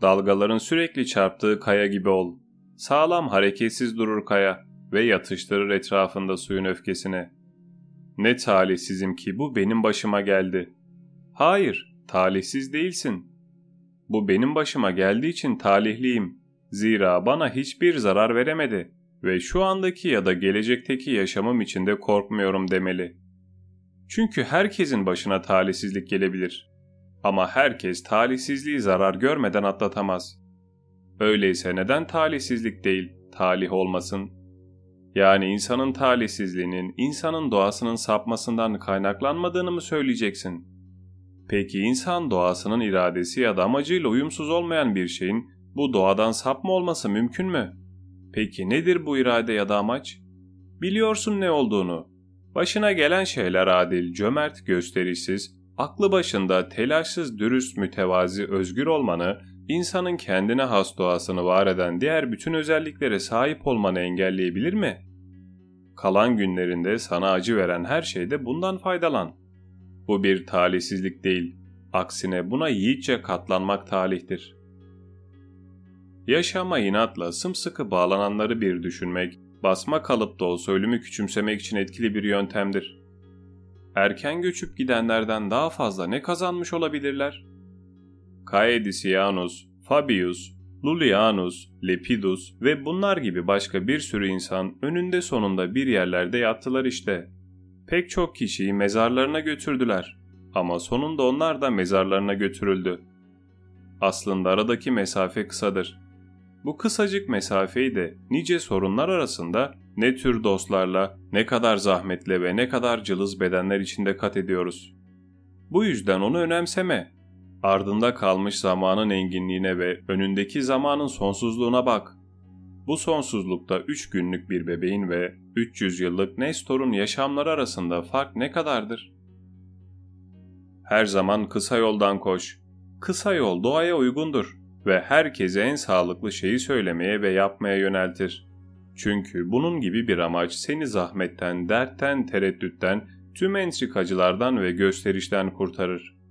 Dalgaların sürekli çarptığı kaya gibi ol. Sağlam hareketsiz durur kaya ve yatıştırır etrafında suyun öfkesine. Ne talihsizim ki bu benim başıma geldi. Hayır, talihsiz değilsin. Bu benim başıma geldiği için talihliyim. Zira bana hiçbir zarar veremedi ve şu andaki ya da gelecekteki yaşamım için de korkmuyorum demeli. Çünkü herkesin başına talihsizlik gelebilir. Ama herkes talihsizliği zarar görmeden atlatamaz. Öyleyse neden talihsizlik değil, talih olmasın? Yani insanın talihsizliğinin insanın doğasının sapmasından kaynaklanmadığını mı söyleyeceksin? Peki insan doğasının iradesi ya da amacıyla uyumsuz olmayan bir şeyin bu doğadan sapma olması mümkün mü? Peki nedir bu irade ya da amaç? Biliyorsun ne olduğunu. Başına gelen şeyler adil, cömert, gösterişsiz, aklı başında telaşsız, dürüst, mütevazi, özgür olmanı, insanın kendine has doğasını var eden diğer bütün özelliklere sahip olmanı engelleyebilir mi? Kalan günlerinde sana acı veren her şeyde bundan faydalan. Bu bir talihsizlik değil, aksine buna yiğitçe katlanmak talihtir. Yaşama inatla sımsıkı bağlananları bir düşünmek, basma kalıp da olsa ölümü küçümsemek için etkili bir yöntemdir. Erken göçüp gidenlerden daha fazla ne kazanmış olabilirler? Caedicianus, Fabius, Lulianus, Lepidus ve bunlar gibi başka bir sürü insan önünde sonunda bir yerlerde yattılar işte. Pek çok kişiyi mezarlarına götürdüler ama sonunda onlar da mezarlarına götürüldü. Aslında aradaki mesafe kısadır. Bu kısacık mesafeyi de nice sorunlar arasında ne tür dostlarla, ne kadar zahmetle ve ne kadar cılız bedenler içinde kat ediyoruz. Bu yüzden onu önemseme. Ardında kalmış zamanın enginliğine ve önündeki zamanın sonsuzluğuna bak. Bu sonsuzlukta 3 günlük bir bebeğin ve 300 yıllık Nestor'un yaşamları arasında fark ne kadardır? Her zaman kısa yoldan koş. Kısa yol doğaya uygundur ve herkese en sağlıklı şeyi söylemeye ve yapmaya yöneltir. Çünkü bunun gibi bir amaç seni zahmetten, dertten, tereddütten, tüm entrikacılardan ve gösterişten kurtarır.